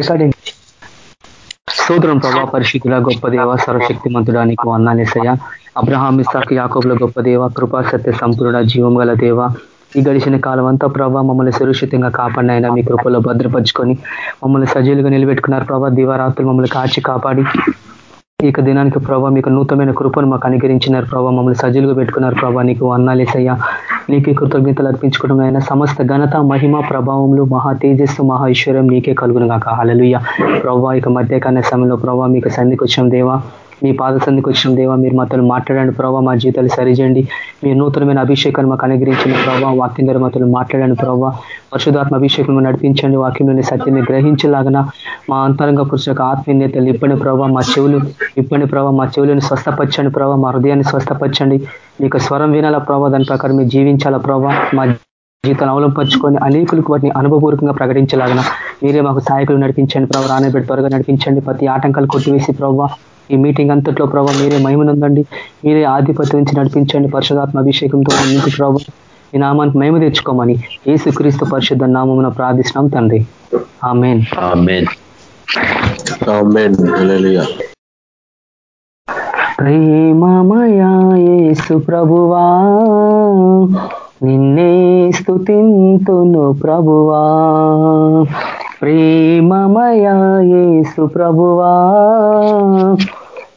Recording సోదరం ప్రభా పరిశుద్ధుల గొప్ప దేవ సర్వశక్తి సర్వశక్తిమంతుడానికి వందాలేసయ్య అబ్రహాం ఇసాక్ యాకోబుల గొప్ప దేవ కృపా సత్య సంపూర్ణ జీవం గల దేవ. ఈ గడిచిన కాలం అంతా ప్రభావ మమ్మల్ని సురక్షితంగా కాపాడినైనా మీ కృపలో భద్రపరుచుకొని మమ్మల్ని సజీలుగా నిలబెట్టుకున్నారు ప్రభా. దివారాత్రులు మమ్మల్ని కాచి కాపాడి ఇక దినానికి ప్రభావ మీకు నూతనమైన కృపను మాకు అనుగరించినారు ప్రభావ మమ్మల్ని సజీలుగా పెట్టుకున్నారు ప్రభావ నీకు అన్నాలేసయ్యా నీకే కృతజ్ఞతలు అర్పించుకోవడం అయినా సమస్త ఘనత మహిమ ప్రభావంలో మహా తేజస్సు మహా ఐశ్వర్యం నీకే కలుగును కాక హలలుయ్య ప్రభావ ఇక మధ్యకాల సమయంలో ప్రభావ మీకు సంధికి వచ్చాం దేవా. మీ పాద సంధికి వచ్చిన దేవా మీరు మాతో మాట్లాడండి ప్రభావ మా జీవితాలు సరిచేయండి. మీరు నూతనమైన అభిషేకాన్ని మాకు అనుగ్రహించిన ప్రభావ వాక్యం ద్వారా మాతో మాట్లాడండి ప్రభావ పరిశుధాత్మ అభిషేకం నడిపించండి వాక్యంలోని సత్యాన్ని గ్రహించలాగన మా అంతరంగ పురుషులకు ఆత్మీయతలు ఇప్పని ప్రభావ మా చెవులు ఇప్పని ప్రభావ మా చెవులను స్వస్థపరచండి ప్రభావ మా హృదయాన్ని స్వస్థపరచండి. మీకు స్వరం వినాల ప్రభావ దాని ప్రకారం మీరు జీవించాలా ప్రభావ మా జీవితాన్ని అవలంబరుచుకొని అనేకులకు వాటిని అనుభవపూర్వకంగా ప్రకటించలాగన మీరే మాకు సహాయకులు నడిపించండి ప్రభావ రానబెట్టి త్వరగా నడిపించండి. ప్రతి ఆటంకాలు కొట్టివేసి ప్రభావ ఈ మీటింగ్ అంతట్లో ప్రభావ మీరే మహిమనుందండి. మీరే ఆధిపత్యం నుంచి నడిపించండి. పరిశుధాత్మ అభిషేకంతో మీకు ప్రభావ ఈ నామానికి మహిమ తెచ్చుకోమని ఏసుక్రీస్తు పరిశుద్ధ నామమున ప్రార్థిస్తున్నాం తండ్రి. ఆమెన్. ప్రేమమయా యేసు ప్రభువా నిన్నే స్తుతింతును ప్రభువా. ప్రేమమయా యేసు ప్రభువా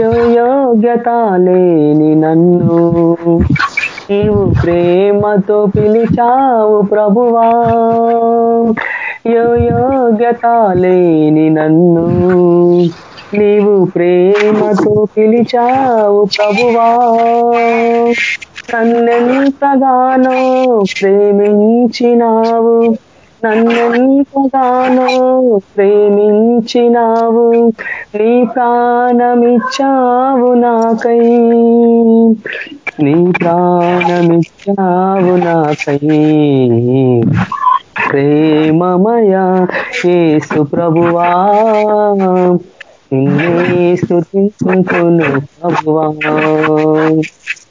యోగ్యత లేని నన్ను నీవు ప్రేమతో పిలిచావు ప్రభువా. యోగ్యత లేని నన్ను నీవు ప్రేమతో పిలిచావు ప్రభువా. నన్నెంతగానో ప్రేమించినావు. నన్నెంతగానో ప్రేమించినావు నీ ప్రాణమిచ్చావు నాకై. నీ ప్రాణమిచ్చావు నాకై. ప్రేమమయ యేసు ప్రభువా నిన్నే స్థుతించుకును ప్రభువా.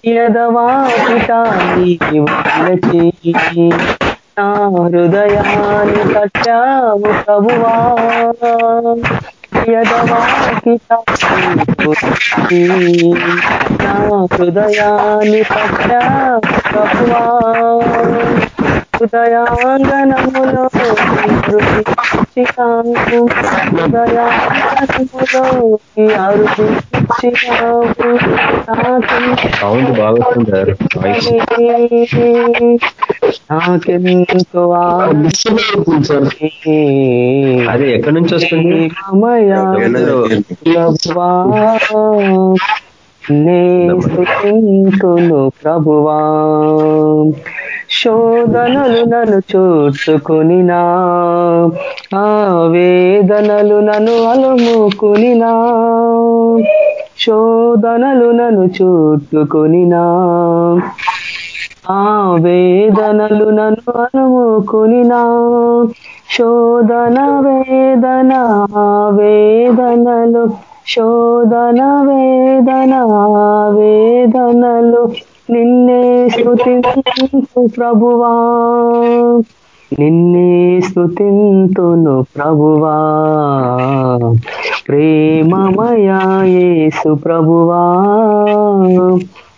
యదవాకిట నీవలచి నా హృదయాన్ని కట్టావు ప్రభువా. యదవాకిట నా హృదయాన్ని కట్టావు ప్రభువా. హృదయాంగనములో సౌండ్ బాగా నాకెంతో అది ఎక్కడి నుంచి వస్తుంది నే ప్రభువా శోధనలు నన్ను చూసుకుని ఆ వేదనలు నన్ను అలుముకుని శోధనలు నన్ను చుట్టుకునినా ఆ వేదనలు నన్ను అనుముకునినా శోధన వేదన వేదనలు శోధన వేదన వేదనలు నిన్నే స్థుతింతు ప్రభువా. నిన్నే స్థుతింతును ప్రభువా. ప్రేమమయా యేసు ప్రభువా.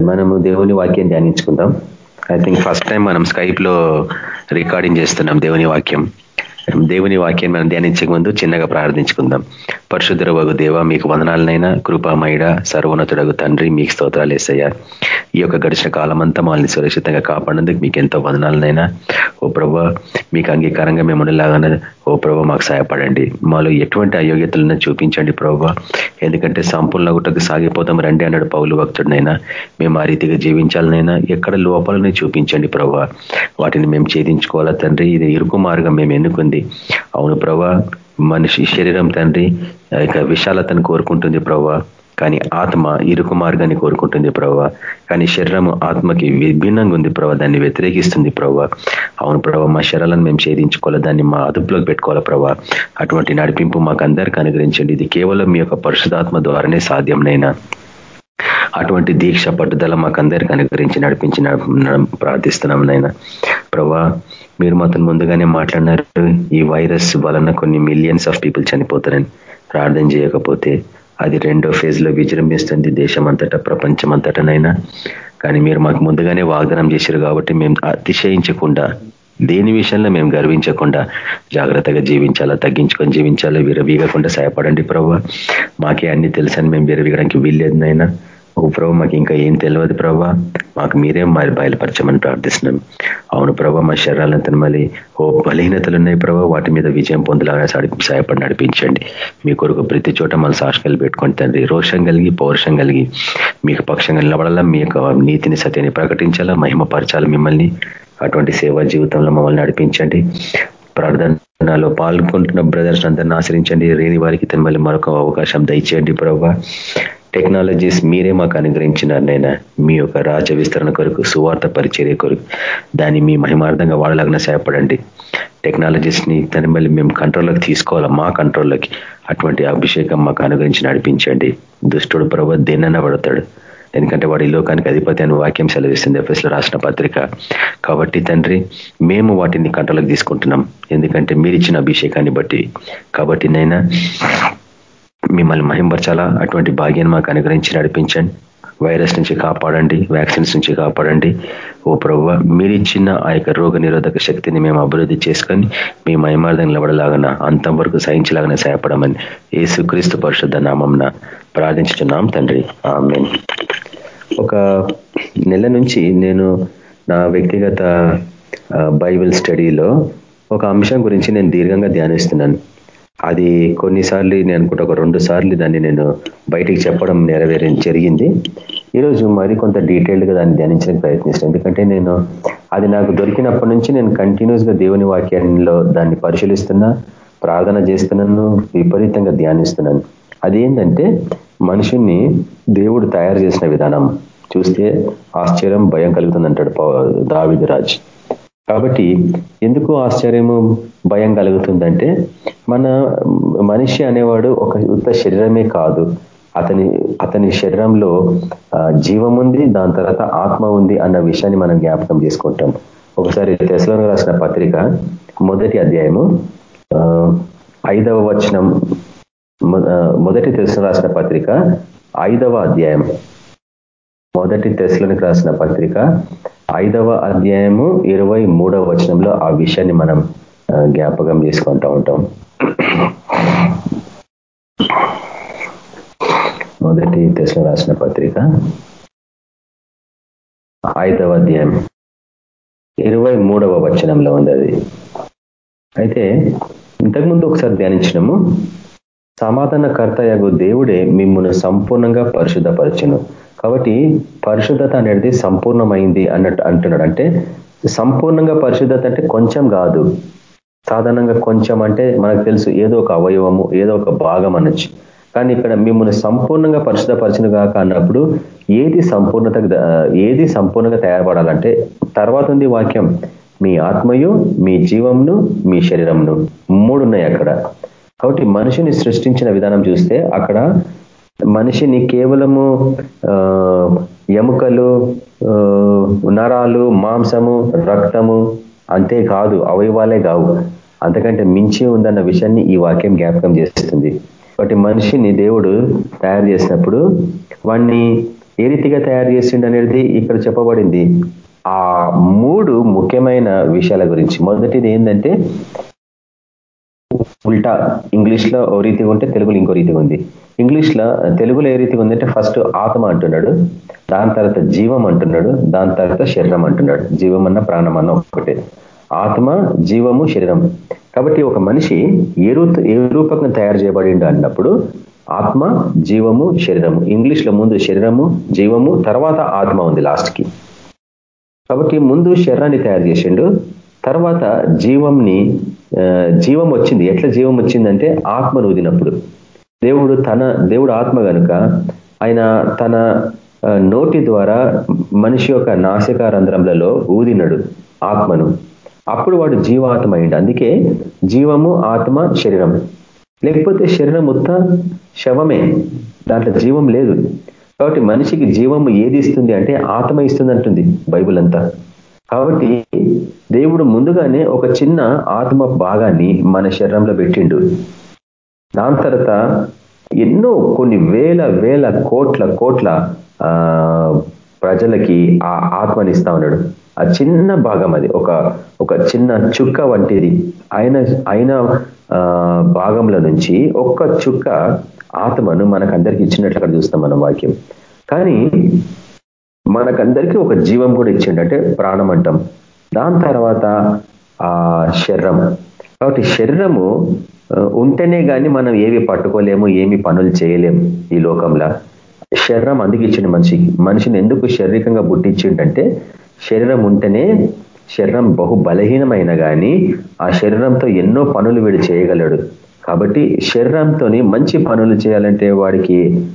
మనము దేవుని వాక్యం ధ్యానించుకుందాం. ఐ థింక్ ఫస్ట్ టైం మనం స్కైప్లో రికార్డింగ్ చేస్తున్నాం దేవుని వాక్యం. దేవుని వాక్యం మనం ధ్యానించక ముందు చిన్నగా ప్రార్థించుకుందాం. పరిశుద్ధ వగు దేవ మీకు వందనాలనైనా కృపామయుడ సర్వోన్నతుడగు తండ్రి మీకు స్తోత్రాలు వేసయ్యా ఈ యొక్క గడిచిన కాలం అంతా మమ్మల్ని సురక్షితంగా కాపాడేందుకు మీకు ఎంతో వందనాలనైనా. ఓ ప్రభ మీకు అంగీకారంగా మేము ఉండేలాగానే ఓ ప్రభా మాకు సహాయపడండి. మాలో ఎటువంటి అయోగ్యతలను చూపించండి ప్రభా. ఎందుకంటే సంపూర్ణ గుట్టకు సాగిపోతాం. రండి అన్నాడు పౌలు భక్తుడినైనా. మేము ఆ రీతిగా జీవించాలనైనా ఎక్కడ లోపాలని చూపించండి ప్రభా. వాటిని మేము ఛేదించుకోవాలా తండ్రి? ఇది ఇరుకు మార్గం. మేము ఎన్నుకుంది? అవును ప్రభా. మనిషి శరీరం తండ్రి. ఇక విశాలతను కోరుకుంటుంది ప్రభా. కానీ ఆత్మ ఇరుకు మార్గాన్ని కోరుకుంటుంది ప్రభావ కానీ శరీరము ఆత్మకి విభిన్నంగా ఉంది ప్రభావ దాన్ని వ్యతిరేకిస్తుంది ప్రభావ అవును ప్రభావ మా శరీరాలను మేము ఛేదించుకోవాలి? దాన్ని మా అదుపులోకి పెట్టుకోవాలి ప్రభావ అటువంటి నడిపింపు మాకు అందరికీ అనుగ్రహించండి. ఇది కేవలం మీ యొక్క పరిశుధాత్మ ద్వారానే సాధ్యంనైనా అటువంటి దీక్ష పట్టుదల మాకందరికి అనుగ్రహించి నడిపించి ప్రార్థిస్తున్నాం నైనా ప్రభా మీరు మాత్రం ముందుగానే మాట్లాడినారు. ఈ వైరస్ వలన కొన్ని మిలియన్స్ ఆఫ్ పీపుల్ చనిపోతారని. ప్రార్థన చేయకపోతే అది రెండో ఫేజ్లో విజృంభిస్తుంది దేశం అంతటా ప్రపంచం అంతటనైనా కానీ మీరు మాకు ముందుగానే వాగ్దానం చేశారు కాబట్టి మేము అతిశయించకుండా దేని విషయంలో మేము గర్వించకుండా జాగ్రత్తగా జీవించాలా తగ్గించుకొని జీవించాలా విరవీగకుండా సహాయపడండి ప్రభు. మాకే అన్ని తెలుసని మేము విరవీగడానికి వీల్లేదునైనా. ఓ ప్రభు మాకు ఇంకా ఏం తెలియదు ప్రభా. మాకు మీరే మరి బయలుపరచమని ప్రార్థిస్తున్నాం. అవును ప్రభా మా శరీరాలంతా మళ్ళీ ఓ బలహీనతలు ఉన్నాయి ప్రభా. వాటి మీద విజయం పొందలాగా సహాయపడి నడిపించండి. మీ కొరకు ప్రతి చోట మన సాక్షికలు పెట్టుకొని తండ్రి రోషం కలిగి పౌరుషం కలిగి మీకు పక్షంగా నిలబడాలా మీ యొక్క నీతిని సత్యాన్ని ప్రకటించాలా మహిమపరచాలి మిమ్మల్ని. అటువంటి సేవా జీవితంలో మమ్మల్ని నడిపించండి. ప్రార్థనలో పాల్గొంటున్న బ్రదర్స్ అందరిని ఆశ్రయించండి. రేని వారికి మళ్ళీ మరొక అవకాశం దయచేయండి ప్రభావ టెక్నాలజీస్ మీరే మాకు అనుగ్రహించినారు నైనా మీ యొక్క రాజ్య విస్తరణ కొరకు సువార్త పరిచర్య కొరకు దాన్ని మీ మహిమార్థంగా వాడలాగిన సహాయపడండి. టెక్నాలజీస్ని తన మళ్ళీ మేము కంట్రోల్లోకి తీసుకోవాలా? మా కంట్రోల్లోకి అటువంటి అభిషేకం మాకు అనుగ్రహించి నడిపించండి. దుష్టుడు ప్రభు దేనన్న పడతాడు. ఎందుకంటే వాడి లోకానికి అధిపతి అని వాక్యం సెలవిస్తుంది. ఎఫ్ఎస్లో రాసిన పత్రిక. కాబట్టి తండ్రి మేము వాటిని కంట్రోల్కి తీసుకుంటున్నాం. ఎందుకంటే మీరు ఇచ్చిన అభిషేకాన్ని బట్టి. కాబట్టి నైనా మిమ్మల్ని మహింపరచాలా? అటువంటి భాగ్యాన్ని మాకు అనుగ్రహించి నడిపించండి. వైరస్ నుంచి కాపాడండి వ్యాక్సిన్స్ నుంచి కాపాడండి. ఓ ప్రభు మీరిచ్చిన ఆ యొక్క రోగ నిరోధక శక్తిని మేము అభివృద్ధి చేసుకొని మీ మహిమార్థం నిలబడలాగన అంతం వరకు సహించలాగానే సహాయపడమని ఏసుక్రీస్తు పరిశుద్ధ నామంన ప్రార్థించుతున్నాం తండ్రి. ఆమె ఒక నెల నుంచి నేను నా వ్యక్తిగత బైబిల్ స్టడీలో ఒక అంశం గురించి నేను దీర్ఘంగా ధ్యానిస్తున్నాను. అది కొన్నిసార్లు నేను అనుకుంటా ఒక రెండు సార్లు దాన్ని నేను బయటికి చెప్పడం నెరవేరే జరిగింది. ఈరోజు మరి కొంత డీటెయిల్డ్గా దాన్ని ధ్యానించడానికి ప్రయత్నిస్తాను. ఎందుకంటే నేను అది నాకు దొరికినప్పటి నుంచి నేను కంటిన్యూస్గా దేవుని వాక్యంలో దాన్ని పరిశీలిస్తున్నా ప్రార్థన చేస్తున్నాను విపరీతంగా ధ్యానిస్తున్నాను. అది ఏంటంటే దేవుడు తయారు చేసిన విధానం. చూస్తే ఆశ్చర్యం భయం కలుగుతుంది అంటాడు దావిదరాజ్ కాబట్టి ఎందుకు ఆశ్చర్యము భయం కలుగుతుందంటే మన మనిషి అనేవాడు ఒక ఉత్త శరీరమే కాదు. అతని అతని శరీరంలో జీవం ఉంది దాని తర్వాత ఆత్మ ఉంది అన్న విషయాన్ని మనం జ్ఞాపకం చేసుకుంటాం. ఒకసారి తెసలను రాసిన పత్రిక మొదటి అధ్యాయము ఐదవ వచనం మొదటి తెసలను రాసిన పత్రిక ఐదవ అధ్యాయం. మొదటి తెశలోనికి రాసిన పత్రిక ఐదవ అధ్యాయము ఇరవై మూడవ వచనంలో ఆ విషయాన్ని మనం జ్ఞాపకం చేసుకుంటూ ఉంటాం. మొదటి దశలో రాసిన పత్రిక ఐదవ అధ్యాయం ఇరవై మూడవ వచనంలో ఉంది అది. అయితే ఇంతకుముందు ఒకసారి ధ్యానించినము సమాధానకర్తయగు దేవుడే మిమ్మల్ని సంపూర్ణంగా పరిశుద్ధపరచును. కాబట్టి పరిశుద్ధత అనేది సంపూర్ణమైంది అన్నట్టు అంటున్నాడు. అంటే సంపూర్ణంగా పరిశుద్ధత అంటే కొంచెం కాదు. సాధారణంగా కొంచెం అంటే మనకు తెలుసు ఏదో ఒక అవయవము ఏదో ఒక భాగం అనొచ్చు. కానీ ఇక్కడ మిమ్మల్ని సంపూర్ణంగా పరిశుద్ధపరచును కాక అన్నప్పుడు ఏది సంపూర్ణత ఏది సంపూర్ణంగా తయారుపడాలంటే తర్వాత ఉంది వాక్యం. మీ ఆత్మయు మీ జీవంను మీ శరీరంను మూడు ఉన్నాయి అక్కడ. కాబట్టి మనిషిని సృష్టించిన విధానం చూస్తే అక్కడ మనిషిని కేవలము ఎముకలు నరాలు మాంసము రక్తము అంతే కాదు అవయవాలే కావు. అంతకంటే మించి ఉందన్న విషయాన్ని ఈ వాక్యం జ్ఞాపకం చేస్తుంది. కాబట్టి మనిషిని దేవుడు తయారు చేసినప్పుడు వాణ్ణి ఏ రీతిగా తయారు చేసిండు అనేది ఇక్కడ చెప్పబడింది. ఆ మూడు ముఖ్యమైన విషయాల గురించి. మొదటిది ఏంటంటే ఉల్టా ఇంగ్లీష్లో ఓ రీతిగా ఉంటే తెలుగులో ఇంకో రీతిగా ఉంది. ఇంగ్లీష్లో తెలుగులో ఏ రీతిగా ఉందంటే ఫస్ట్ ఆత్మ అంటున్నాడు దాని తర్వాత జీవం అంటున్నాడు దాని తర్వాత శరీరం అంటున్నాడు. జీవం అన్న ప్రాణం అన్న ఒకటే. ఆత్మ జీవము శరీరం. కాబట్టి ఒక మనిషి ఏ రూ ఏ రూపకం తయారు చేయబడిండు అన్నప్పుడు ఆత్మ జీవము శరీరము. ఇంగ్లీష్లో ముందు శరీరము జీవము తర్వాత ఆత్మ ఉంది లాస్ట్కి. కాబట్టి ముందు శరీరాన్ని తయారు చేసిండు తర్వాత జీవంని జీవం వచ్చింది. ఎట్లా జీవం వచ్చిందంటే ఆత్మ ఊదినప్పుడు దేవుడు తన దేవుడు ఆత్మ కనుక ఆయన తన నోటి ద్వారా మనిషి యొక్క నాసిక రంధ్రములలో ఊదినడు ఆత్మను. అప్పుడు వాడు జీవాత్మ అయిండు. అందుకే జీవము ఆత్మ శరీరం. లేకపోతే శరీరం మొత్తం శవమే. దాంట్లో జీవం లేదు. కాబట్టి మనిషికి జీవము ఏది ఇస్తుంది అంటే ఆత్మ ఇస్తుంది అంటుంది బైబుల్ అంతా. కాబట్టి దేవుడు ముందుగానే ఒక చిన్న ఆత్మ భాగాన్ని మన శరీరంలో పెట్టిండు. దాని తర్వాత ఎన్నో కొన్ని వేల వేల కోట్ల కోట్ల ప్రజలకి ఆ ఆత్మని ఇస్తా ఉన్నాడు. ఆ చిన్న భాగం అది. ఒక ఒక చిన్న చుక్క వంటిది. ఆయన ఆయన భాగంలో నుంచి ఒక్క చుక్క ఆత్మను మనకందరికి ఇచ్చినట్లు అక్కడ చూస్తాం మనం వాక్యం. కానీ మనకందరికీ ఒక జీవం కూడా ఇచ్చిండు. అంటే ప్రాణం అంటాం. దాని తర్వాత ఆ శరీరం. కాబట్టి శరీరము ఉంటేనే కానీ మనం ఏవి పట్టుకోలేము ఏమి పనులు చేయలేము ఈ లోకంలో. శరీరం అందుకు ఇచ్చిండు మనిషికి. మనిషిని ఎందుకు శారీరకంగా బుట్టించిండంటే శరీరం ఉంటేనే శరీరం బహు బలహీనమైన కానీ ఆ శరీరంతో ఎన్నో పనులు వీడు చేయగలడు. కాబట్టి శరీరంతో మంచి పనులు చేయాలంటే వాడికి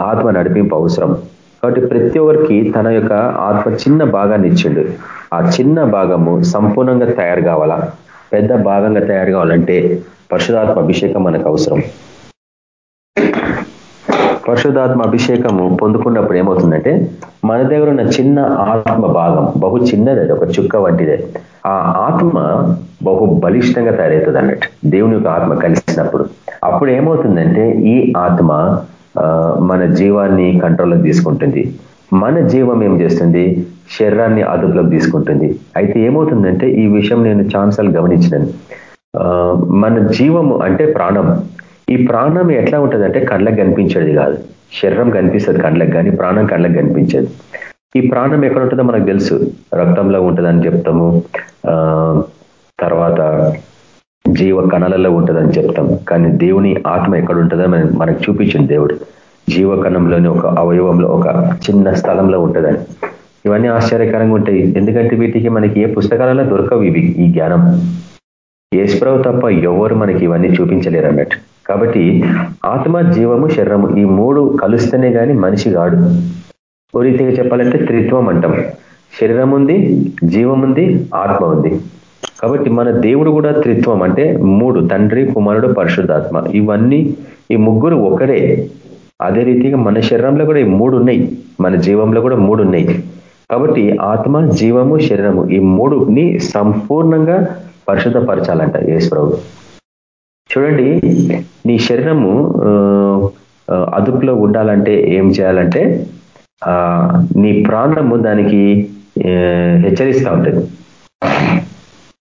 ఆత్మ నడిపింపు అవసరం. కాబట్టి ప్రతి ఒక్కరికి తన యొక్క ఆత్మ చిన్న భాగాన్ని ఇచ్చిండు. ఆ చిన్న భాగము సంపూర్ణంగా తయారు కావాలా? పెద్ద భాగంగా తయారు కావాలంటే పరిశుధాత్మ అభిషేకం మనకు అవసరం. పరిశుధాత్మ అభిషేకము పొందుకున్నప్పుడు ఏమవుతుందంటే మన దగ్గర ఉన్న చిన్న ఆత్మ భాగం బహు చిన్నది అది ఒక చుక్క వంటిదే. ఆ ఆత్మ బహు బలిష్టంగా తయారవుతుంది అన్నట్టు. దేవుని యొక్క ఆత్మ కలిసినప్పుడు. అప్పుడు ఏమవుతుందంటే ఈ ఆత్మ మన జీవాన్ని కంట్రోల్లోకి తీసుకుంటుంది. మన జీవం ఏం చేస్తుంది? శరీరాన్ని అదుపులోకి తీసుకుంటుంది. అయితే ఏమవుతుందంటే ఈ విషయం నేను ఛాన్సాలు గమనించినాను. మన జీవము అంటే ప్రాణం. ఈ ప్రాణం ఎట్లా ఉంటుందంటే కళ్ళకు కనిపించేది కాదు. శరీరం కనిపిస్తుంది కళ్ళకు కానీ ప్రాణం కళ్ళకు కనిపించేది. ఈ ప్రాణం ఎక్కడ ఉంటుందో మనకు తెలుసు. రక్తంలో ఉంటుందని చెప్తాము. తర్వాత జీవ కణాలలో ఉంటుందని చెప్తాం. కానీ దేవుని ఆత్మ ఎక్కడ ఉంటుందో మనకు చూపించింది దేవుడు. జీవ కణంలోని ఒక అవయవంలో ఒక చిన్న స్థలంలో ఉంటుందని. ఇవన్నీ ఆశ్చర్యకరంగా ఉంటాయి. ఎందుకంటే వీటికి మనకి ఏ పుస్తకాలలో దొరకవు ఇవి ఈ జ్ఞానం. ఏసుప్రభు తప్ప ఎవరు మనకి ఇవన్నీ చూపించలేరు అన్నట్టు. కాబట్టి ఆత్మ జీవము శరీరము ఈ మూడు కలుస్తేనే కానీ మనిషి కాడు. ఓ రీతిగా చెప్పాలంటే త్రిత్వం అంటాం. శరీరం ఉంది జీవం ఉంది ఆత్మ ఉంది. కాబట్టి మన దేవుడు కూడా త్రిత్వం అంటే మూడు తండ్రి కుమారుడు పరిశుద్ధాత్మ. ఇవన్నీ ఈ ముగ్గురు ఒకరే. అదే రీతిగా మన శరీరంలో కూడా ఈ మూడు ఉన్నాయి. మన జీవంలో కూడా మూడు ఉన్నాయి. కాబట్టి ఆత్మ జీవము శరీరము ఈ మూడుని సంపూర్ణంగా పరిశుద్ధపరచాలంట యేసుప్రభు. చూడండి నీ శరీరము అదుపులో ఉండాలంటే ఏం చేయాలంటే నీ ప్రాణము దానికి హెచ్చరిస్తూ ఉంటుంది.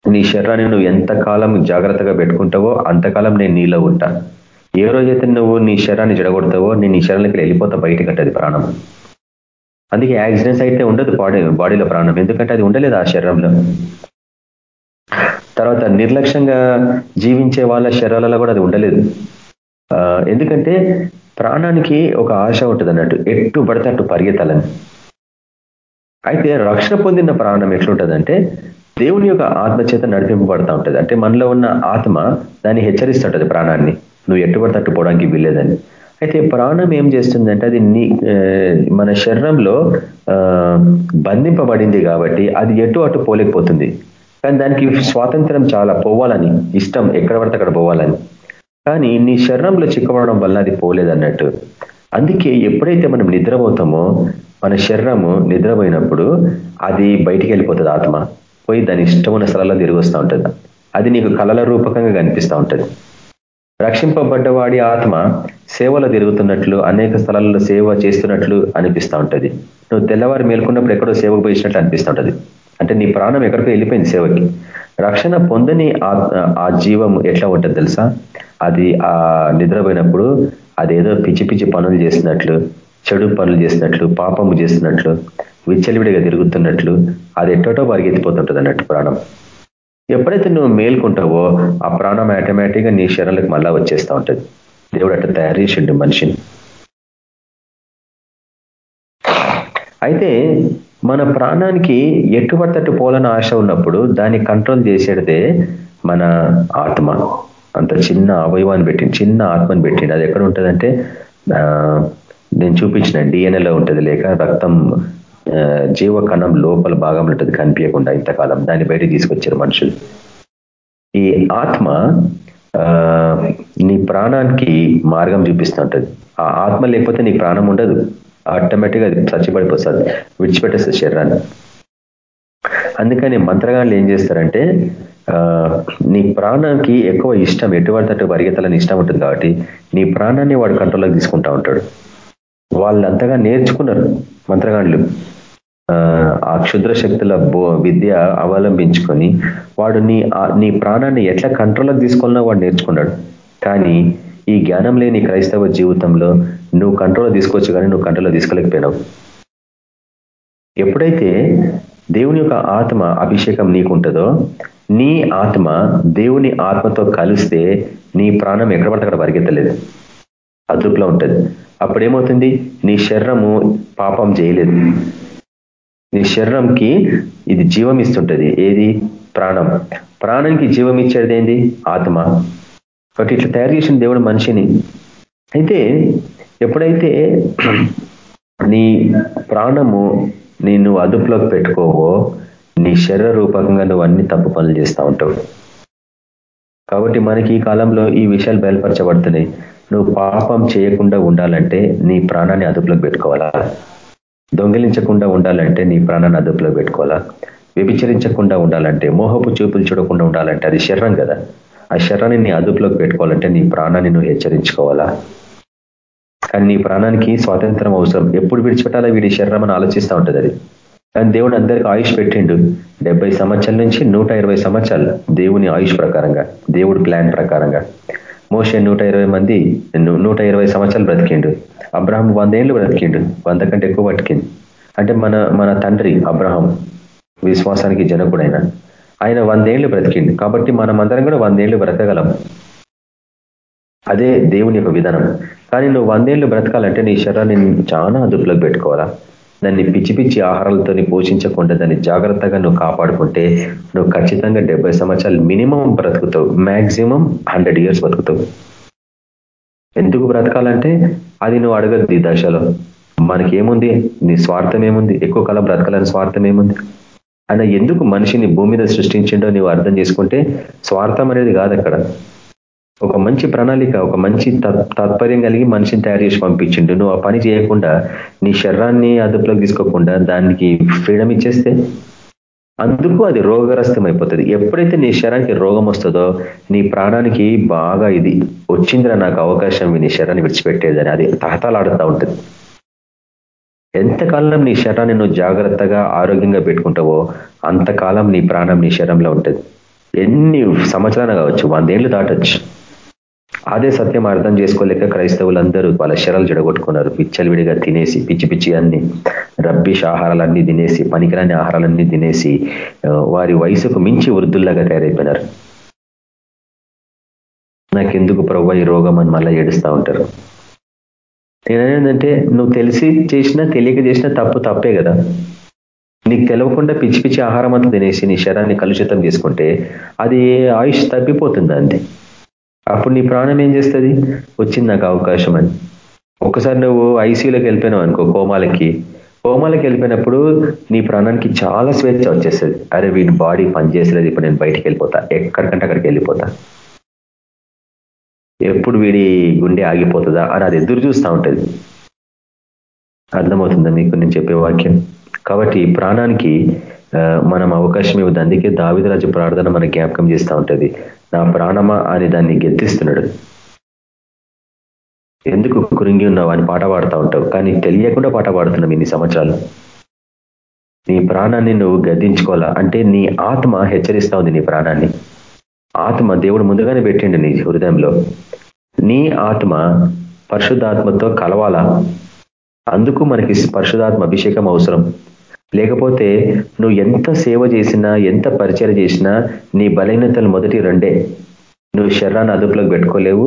నీ శరీరాన్ని నువ్వు ఎంతకాలం జాగ్రత్తగా పెట్టుకుంటావో అంతకాలం నేను నీలో ఉంటా ఏ రోజైతే నువ్వు నీ శరీరాన్ని జడగొడతావో నేను నీ శరీరానికి వెళ్ళిపోతా బయటకు అంటది ప్రాణం. అందుకే యాక్సిడెంట్స్ అయితే ఉండదు బాడీ బాడీలో ప్రాణం. ఎందుకంటే అది ఉండలేదు ఆ శరీరంలో. తర్వాత నిర్లక్ష్యంగా జీవించే వాళ్ళ శరీరాలలో కూడా అది ఉండలేదు. ఎందుకంటే ప్రాణానికి ఒక ఆశ ఉంటుంది అన్నట్టు ఎట్టు పడితే అట్టు పరిగెత్తాలని. అయితే రక్షణ పొందిన ప్రాణం ఎట్లుంటుందంటే దేవుని యొక్క ఆత్మ చేత నడిపింపబడతా ఉంటుంది. అంటే మనలో ఉన్న ఆత్మ దాన్ని హెచ్చరిస్తుంటది ప్రాణాన్ని. నువ్వు ఎట్టు తట్టుకోవడానికి అట్టు పోవడానికి వీల్లేదని. అయితే ప్రాణం ఏం చేస్తుందంటే అది నీ మన శరీరంలో బంధింపబడింది కాబట్టి అది ఎటు అటు పోలేకపోతుంది. కానీ దానికి స్వాతంత్రం చాలా పోవాలని ఇష్టం ఎక్కడ పడితే అక్కడ పోవాలని. కానీ నీ శరీరంలో చిక్కబడడం వల్ల అది పోలేదన్నట్టు. అందుకే ఎప్పుడైతే మనం నిద్రపోతామో మన శరీరము నిద్రపోయినప్పుడు అది బయటికి వెళ్ళిపోతుంది ఆత్మ. పోయి దాని ఇష్టమైన స్థలాల్లో తిరిగి వస్తూ ఉంటుంది. అది నీకు కళల రూపకంగా కనిపిస్తూ ఉంటుంది. రక్షింపబడ్డవాడి ఆత్మ సేవలో తిరుగుతున్నట్లు అనేక స్థలాల్లో సేవ చేస్తున్నట్లు అనిపిస్తూ ఉంటుంది. నువ్వు తెల్లవారు మేల్కొన్నప్పుడు ఎక్కడో సేవకు పోయినట్లు అనిపిస్తూ ఉంటుంది. అంటే నీ ప్రాణం ఎక్కడికో వెళ్ళిపోయింది సేవకి. రక్షణ పొందని ఆ జీవం ఎట్లా ఉంటుంది తెలుసా? అది ఆ నిద్రపోయినప్పుడు అదేదో పిచ్చి పిచ్చి పనులు చేసినట్లు చెడు పనులు చేసినట్లు పాపము చేసినట్లు విచ్చలివిడిగా తిరుగుతున్నట్లు అది ఎట్టోటో పరిగెత్తిపోతుంటుంది అన్నట్టు ప్రాణం. ఎప్పుడైతే నువ్వు మేల్కుంటావో ఆ ప్రాణం ఆటోమేటిక్గా నీ శరీరాలకు మళ్ళా వచ్చేస్తూ ఉంటుంది. దేవుడు అట్లా తయారు చేసిండు మనిషిని. అయితే మన ప్రాణానికి ఎటుపడతట్టు పోలని ఆశ ఉన్నప్పుడు దాన్ని కంట్రోల్ చేసేదే మన ఆత్మ. అంత చిన్న అవయవాన్ని పెట్టింది చిన్న ఆత్మని పెట్టింది అది ఎక్కడ ఉంటుందంటే నేను చూపించిన డిఎన్ఏలో ఉంటుంది లేక రక్తం జీవకణం లోపల భాగంలో ఉంటుంది కనిపించకుండా ఇంతకాలం. దాన్ని బయటకు తీసుకొచ్చారు మనుషులు. ఈ ఆత్మ నీ ప్రాణానికి మార్గం చూపిస్తూ ఉంటుంది ఆ ఆత్మ లేకపోతే నీ ప్రాణం ఉండదు. ఆటోమేటిక్గా అది చచ్చిపడిపోతుంది విడిచిపెట్టేస్తుంది శరీరాన్ని. అందుకని మంత్రగాళ్ళు ఏం చేస్తారంటే నీ ప్రాణానికి ఎక్కువ ఇష్టం ఎటువంటి అటు పరిగెత్తాలని ఇష్టం ఉంటుంది కాబట్టి నీ ప్రాణాన్ని వాడు కంట్రోల్లోకి తీసుకుంటా ఉంటాడు. వాళ్ళు అంతగా నేర్చుకున్నారు మంత్రగాండ్లు ఆ క్షుద్ర శక్తుల విద్య అవలంబించుకొని వాడు నీ నీ ప్రాణాన్ని ఎట్లా కంట్రోల్లోకి తీసుకోవాలన్నా వాడు నేర్చుకున్నాడు. కానీ ఈ జ్ఞానం లేని క్రైస్తవ జీవితంలో నువ్వు కంట్రోల్ తీసుకోవచ్చు కానీ నువ్వు కంట్రోల్లో తీసుకోలేకపోయినావు. ఎప్పుడైతే దేవుని యొక్క ఆత్మ అభిషేకం నీకుంటుందో నీ ఆత్మ దేవుని ఆత్మతో కలిస్తే నీ ప్రాణం ఎక్కడ పడితే అక్కడ పరిగెత్తలేదు. అదుపులో ఉంటుంది. అప్పుడేమవుతుంది? నీ శరీరము పాపం చేయలేదు. నీ శరీరంకి ఇది జీవం ఇస్తుంటది. ఏది? ప్రాణం. ప్రాణానికి జీవం ఇచ్చేది ఏంది? ఆత్మ. కాబట్టి ఇట్లా తయారు చేసిన దేవుడు మనిషిని. అయితే ఎప్పుడైతే నీ ప్రాణము నీ నువ్వు అదుపులోకి పెట్టుకోవో నీ శరీర రూపకంగా నువ్వు అన్ని తప్పు పనులు చేస్తూ ఉంటావు. కాబట్టి మనకి ఈ కాలంలో ఈ విషయాలు బయలుపరచబడుతున్నాయి. నువ్వు పాపం చేయకుండా ఉండాలంటే నీ ప్రాణాన్ని అదుపులోకి పెట్టుకోవాలా? దొంగిలించకుండా ఉండాలంటే నీ ప్రాణాన్ని అదుపులోకి పెట్టుకోవాలా? వ్యభిచరించకుండా ఉండాలంటే మోహపు చూపులు చూడకుండా ఉండాలంటే అది శరీరం కదా. ఆ శరీరాన్ని నీ అదుపులోకి పెట్టుకోవాలంటే నీ ప్రాణాన్ని నువ్వు హెచ్చరించుకోవాలా? కానీ నీ ప్రాణానికి స్వాతంత్రం అవసరం. ఎప్పుడు విడిచిపెట్టాలో వీడి శరీరం అని ఆలోచిస్తూ ఉంటుంది అది. కానీ దేవుడు అందరికి ఆయుష్ పెట్టిండు. డెబ్బై సంవత్సరాల నుంచి నూట సంవత్సరాలు దేవుని ఆయుష్ ప్రకారంగా దేవుడి ప్లాన్ ప్రకారంగా. మోసే నూట మంది నూట సంవత్సరాలు బ్రతికిండు. అబ్రహం వందేళ్ళు బ్రతికిండు. వంద కంటే ఎక్కువ బతికింది అంటే మన మన తండ్రి అబ్రహం విశ్వాసానికి జనకుడైన. ఆయన వందేళ్ళు బ్రతికిండు. కాబట్టి మనం అందరం కూడా వందేళ్ళు బ్రతకగలం. అదే దేవుని యొక్క విధానం. కానీ నువ్వు వందేళ్ళు బ్రతకాలంటే నీ శరీరాన్ని చాలా అదుపులోకి పెట్టుకోవాలా? దాన్ని పిచ్చి పిచ్చి ఆహారాలతో పోషించకుండా దాన్ని జాగ్రత్తగా నువ్వు కాపాడుకుంటే నువ్వు ఖచ్చితంగా డెబ్బై సంవత్సరాలు మినిమం బ్రతుకుతావు. మ్యాక్సిమం హండ్రెడ్ ఇయర్స్ బ్రతుకుతావు. ఎందుకు బ్రతకాలంటే అది నువ్వు అడగద్దు ఈ దశలో. మనకేముంది? నీ స్వార్థం ఏముంది ఎక్కువ కాలం బ్రతకాలని స్వార్థం ఏముంది ఆయన ఎందుకు మనిషిని భూమి మీద సృష్టించిండో నువ్వు అర్థం చేసుకుంటే స్వార్థం అనేది కాదు అక్కడ ఒక మంచి ప్రణాళిక ఒక మంచి తాత్పర్యం కలిగి మనిషిని తయారు చేసి పంపించిండు. నువ్వు ఆ పని చేయకుండా నీ శరీరాన్ని అదుపులోకి తీసుకోకుండా దానికి ఫ్రీడమ్ ఇచ్చేస్తే అందుకు అది రోగగ్రస్తం అయిపోతుంది. ఎప్పుడైతే నీ శరీరానికి రోగం వస్తుందో నీ ప్రాణానికి బాగా ఇది వచ్చిందిరా నాకు అవకాశం నీ శరీరాన్ని విడిచిపెట్టేదని అది తహతాలాడుతూ ఉంటుంది. ఎంతకాలం నీ శరీరాన్ని నువ్వు జాగ్రత్తగా ఆరోగ్యంగా పెట్టుకుంటావో అంతకాలం నీ ప్రాణం నీ శరీరంలో ఉంటుంది. ఎన్ని సంవత్సరాలు కావచ్చు వందేళ్ళు దాటచ్చు. అదే సత్యం అర్థం చేసుకోలేక క్రైస్తవులందరూ వాళ్ళ శరాలు జడగొట్టుకున్నారు విడిగా తినేసి పిచ్చి పిచ్చి అన్ని రబ్బిష్ ఆహారాలన్నీ తినేసి పనికిరాని ఆహారాలన్నీ తినేసి వారి వయసుకు మించి వృద్ధుల్లాగా తయారైపోయినారు. నాకెందుకు ప్రభు ఈ రోగం అని మళ్ళీ ఏడుస్తూ ఉంటారు. నేనేంటంటే నువ్వు తెలిసి చేసినా తెలియక చేసినా తప్పు తప్పే కదా. నీకు తెలవకుండా పిచ్చి పిచ్చి ఆహారం అంతా తినేసి నీ శరాన్ని కలుషితం చేసుకుంటే అది ఆయుష్ తప్పిపోతుంది అంతే. అప్పుడు నీ ప్రాణం ఏం చేస్తుంది? వచ్చింది నాకు అవకాశం అని. ఒక్కసారి నువ్వు ఐసీయూలోకి వెళ్ళిపోయినావు అనుకో కోమాలకి. కోమాలకి వెళ్ళిపోయినప్పుడు నీ ప్రాణానికి చాలా స్వేచ్ఛ వచ్చేస్తుంది. అరే వీడి బాడీ పనిచేసలేదు ఇప్పుడు నేను బయటికి వెళ్ళిపోతా. ఎక్కడికంటే అక్కడికి వెళ్ళిపోతా. ఎప్పుడు వీడి గుండె ఆగిపోతుందా అని అది ఎదురు చూస్తూ ఉంటుంది. అర్థమవుతుందా మీకు నేను చెప్పే వాక్యం? కాబట్టి ప్రాణానికి మనం అవకాశం ఇవ్వదు అందుకే దావిదరాజు ప్రార్థన మన జ్ఞాపకం చేస్తూ ఉంటుంది. నా ప్రాణమా అని దాన్ని గెత్తిస్తున్నాడు. ఎందుకు కురింగి ఉన్నావు అని పాట పాడుతూ ఉంటావు? కానీ తెలియకుండా పాట పాడుతున్నాం ఇన్ని సంవత్సరాలు. నీ ప్రాణాన్ని నువ్వు గద్దించుకోవాలా? అంటే నీ ఆత్మ హెచ్చరిస్తా ఉంది నీ ప్రాణాన్ని. ఆత్మ దేవుడు ముందుగానే పెట్టిండు నీ హృదయంలో. నీ ఆత్మ పరిశుద్ధాత్మతో కలవాలా? అందుకు మనకి పరిశుధాత్మ అభిషేకం అవసరం. లేకపోతే నువ్వు ఎంత సేవ చేసినా ఎంత పరిచయం చేసినా నీ బలహీనతలు మొదటి రెండే. నువ్వు శరీరాన్ని అదుపులోకి పెట్టుకోలేవు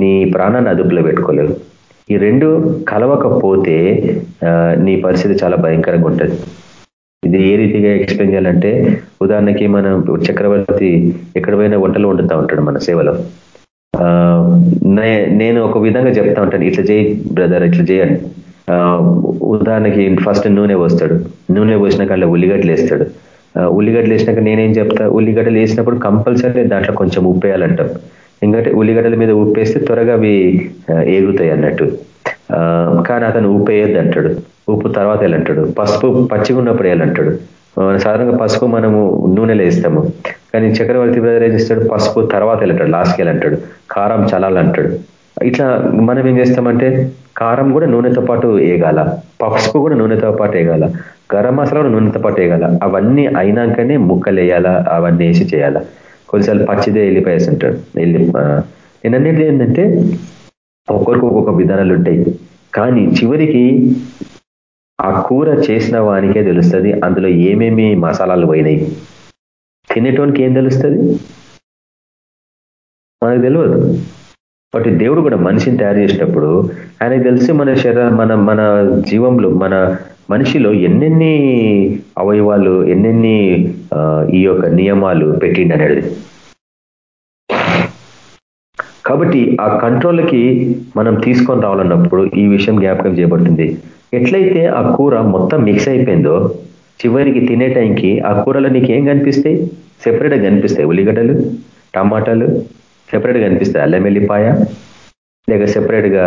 నీ ప్రాణాన్ని అదుపులో పెట్టుకోలేవు. ఈ రెండు కలవకపోతే నీ పరిస్థితి చాలా భయంకరంగా ఉంటుంది. ఇది ఏ రీతిగా ఎక్స్ప్లెయిన్ చేయాలంటే ఉదాహరణకి మనం చక్రవర్తి ఎక్కడ పోయినా వంటలు వండుతూ ఉంటాడు మన సేవలో. నేను ఒక విధంగా చెప్తా ఉంటాను ఇట్లా చేయి బ్రదర్ ఇట్లా చేయండి. ఉదాహరణకి ఫస్ట్ నూనె పోస్తాడు. నూనె పోసినాక అలా ఉల్లిగడ్డలు వేస్తాడు. ఉల్లిగడ్డలు వేసినాక నేనేం చెప్తా? ఉల్లిగడ్డలు వేసినప్పుడు కంపల్సరీ దాంట్లో కొంచెం ఉప్పు వేయాలంటాం. ఎందుకంటే ఉల్లిగడ్డల మీద ఉప్పు వేస్తే త్వరగా అవి ఏగుతాయి అన్నట్టు. కానీ అతను ఉప్పు వేయద్దు అంటాడు. ఉప్పు తర్వాత వెళ్ళంటాడు పసుపు పచ్చిగా ఉన్నప్పుడు వెళ్ళంటాడు సాధారణంగా పసుపు మనము నూనెలో వేస్తాము. కానీ చక్రవర్తి బ్రదర్ ఏం చేస్తాడు? పసుపు తర్వాత వెళ్ళంటాడు లాస్ట్కి వెళ్ళంటాడు కారం చలాలంటాడు ఇట్లా మనం ఏం చేస్తామంటే కారం కూడా నూనెతో పాటు వేయగాల పసుపు కూడా నూనెతో పాటు వేయగాల గరం మసాలా కూడా నూనెతో పాటు వేయగాల అవన్నీ అయినాకనే ముక్కలు వేయాలా అవన్నీ వేసి చేయాలా. కొన్నిసార్లు పచ్చిదే వెళ్ళిపోయేసి ఉంటాడు వెళ్ళి నేను ఏంటంటే ఒక్కొక్కరికి ఒక్కొక్క విధానాలు ఉంటాయి. కానీ చివరికి ఆ కూర చేసిన వానికే తెలుస్తుంది అందులో ఏమేమి మసాలాలు పోయినాయి. తినేటోనికి ఏం తెలుస్తుంది? మనకు తెలియదు బట్ దేవుడు కూడా మనిషిని తయారు చేసేటప్పుడు ఆయనకు తెలిసి మన శరీర మన మన జీవంలో మన మనిషిలో ఎన్నెన్ని అవయవాలు ఎన్నెన్ని ఈ యొక్క నియమాలు పెట్టిండి అనేది కాబట్టి ఆ కంట్రోల్కి మనం తీసుకొని రావాలన్నప్పుడు ఈ విషయం జ్ఞాపకం చేయబడుతుంది. ఎట్లయితే ఆ కూర మొత్తం మిక్స్ అయిపోయిందో చివరికి తినే టైంకి ఆ కూరలో నీకు ఏం కనిపిస్తాయి సెపరేట్గా కనిపిస్తాయి. ఉల్లిగడ్డలు టమాటాలు సెపరేట్గా కనిపిస్తాయి అల్లం వెల్లిపాయ లేక సెపరేట్గా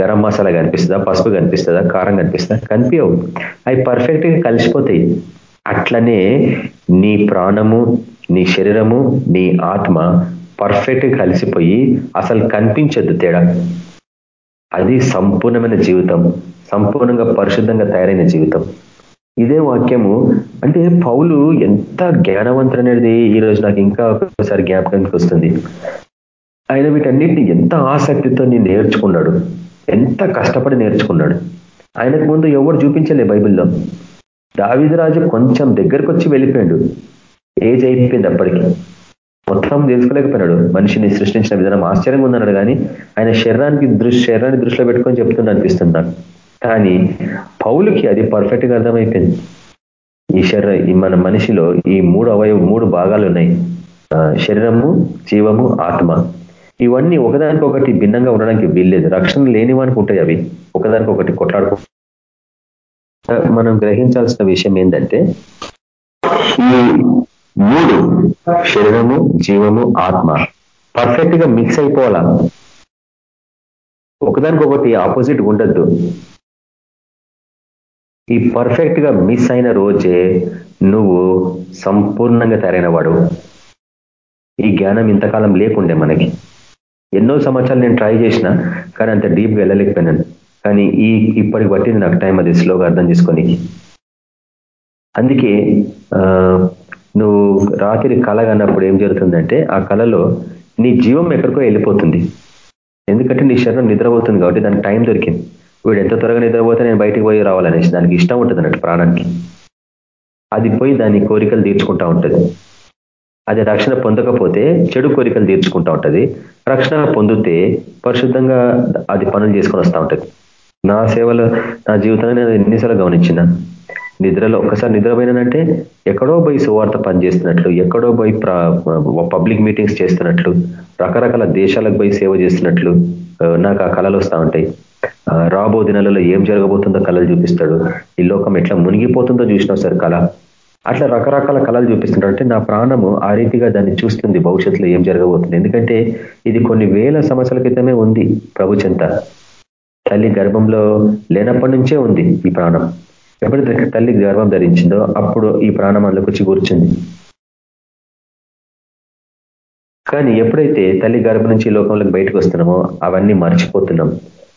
గరం మసాలా కనిపిస్తుందా? పసుపు కనిపిస్తుందా? కారం కనిపిస్తుందా? కనిపించవు. అవి పర్ఫెక్ట్గా కలిసిపోతాయి. అట్లనే నీ ప్రాణము నీ శరీరము నీ ఆత్మ పర్ఫెక్ట్గా కలిసిపోయి అసలు కనిపించద్దు తేడా. అది సంపూర్ణమైన జీవితం. సంపూర్ణంగా పరిశుద్ధంగా తయారైన జీవితం. ఇదే వాక్యము. అంటే పౌలు ఎంత జ్ఞానవంతుడు అనేది ఈరోజు నాకు ఇంకా ఒకసారి జ్ఞాపకానికి వస్తుంది. ఆయన వీటన్నిటిని ఎంత ఆసక్తితో నేను నేర్చుకున్నాడు. ఎంత కష్టపడి నేర్చుకున్నాడు. ఆయనకు ముందు ఎవరు చూపించలే బైబిల్లో. దావిదరాజు కొంచెం దగ్గరకు వచ్చి వెళ్ళిపోయాడు. ఏజ్ అయిపోయింది అప్పటికి మొత్తం తెలుసుకోలేకపోయినాడు. మనిషిని సృష్టించిన విధానం ఆశ్చర్యంగా ఉందన్నాడు కానీ ఆయన శరీరానికి దృష్టి శరీరాన్ని దృష్టిలో పెట్టుకొని చెప్తుండ అనిపిస్తుంది నాకు. కానీ పౌలుకి అది పర్ఫెక్ట్గా అర్థమైపోయింది. ఈ శరీర మన మనిషిలో ఈ మూడు అవయవ మూడు భాగాలు ఉన్నాయి. శరీరము జీవము ఆత్మ. ఇవన్నీ ఒకదానికొకటి భిన్నంగా ఉండడానికి వీల్లేదు. రక్షణ లేని వానికి ఉంటాయి అవి. ఒకదానికొకటి కొట్లాడుకో మనం గ్రహించాల్సిన విషయం ఏంటంటే ఈ మూడు శరీరము జీవము ఆత్మ పర్ఫెక్ట్గా మిక్స్ అయిపోవాలా? ఒకదానికొకటి ఆపోజిట్ ఉండద్దు. ఈ పర్ఫెక్ట్గా మిస్ అయిన రోజే నువ్వు సంపూర్ణంగా తయారైన వాడు ఈ జ్ఞానం ఇంతకాలం లేకుండే మనకి. ఎన్నో సంవత్సరాలు నేను ట్రై చేసిన కానీ అంత డీప్గా వెళ్ళలేకపోయినాను. కానీ ఈ ఇప్పటికి పట్టింది నాకు టైం అది స్లోగా అర్థం చేసుకొని. అందుకే నువ్వు రాత్రి కళ కన్నప్పుడు ఏం జరుగుతుందంటే ఆ కళలో నీ జీవం ఎక్కడికో వెళ్ళిపోతుంది. ఎందుకంటే నీ శరీరం నిద్రపోతుంది కాబట్టి దానికి టైం దొరికింది. వీడు ఎంత త్వరగా నిద్రపోతే నేను బయటికి పోయి రావాలనేసి దానికి ఇష్టం ఉంటుంది అన్నట్టు ప్రాణానికి. అది పోయి దాని కోరికలు తీర్చుకుంటా ఉంటుంది. అది రక్షణ పొందకపోతే చెడు కోరికలు తీర్చుకుంటా ఉంటుంది. రక్షణ పొందితే పరిశుద్ధంగా అది పనులు చేసుకొని వస్తూ ఉంటుంది. నా సేవలో నా జీవితంలో నేను ఎన్నిసార్లు గమనించిన నిద్రలో ఒక్కసారి నిద్రపోయినానంటే ఎక్కడో పోయి సువార్త పనిచేస్తున్నట్లు ఎక్కడో పోయి పబ్లిక్ మీటింగ్స్ చేస్తున్నట్లు రకరకాల దేశాలకు పోయి సేవ చేస్తున్నట్లు నాకు ఆ కళలు వస్తూ ఉంటాయి. రాబో దినాలలో ఏం జరగబోతుందో కళలు చూపిస్తాడు. ఈ లోకం ఎట్లా మునిగిపోతుందో చూసినావు సార్ కళ అట్లా రకరకాల కళలు చూపిస్తుంటాడు. అంటే నా ప్రాణము ఆ రీతిగా దాన్ని చూస్తుంది. భవిష్యత్తులో ఏం జరగబోతుంది? ఎందుకంటే ఇది కొన్ని వేల సంవత్సరాల క్రితమే ఉంది ప్రభు చెంత. తల్లి గర్భంలో లేనప్పటి నుంచే ఉంది ఈ ప్రాణం. ఎప్పుడైతే తల్లి గర్భం ధరించిందో అప్పుడు ఈ ప్రాణం అందులోకి వచ్చి కూర్చుంది కానీ ఎప్పుడైతే తల్లి గర్భం నుంచి లోకంలోకి బయటకు వస్తున్నామో అవన్నీ మర్చిపోతున్నాం.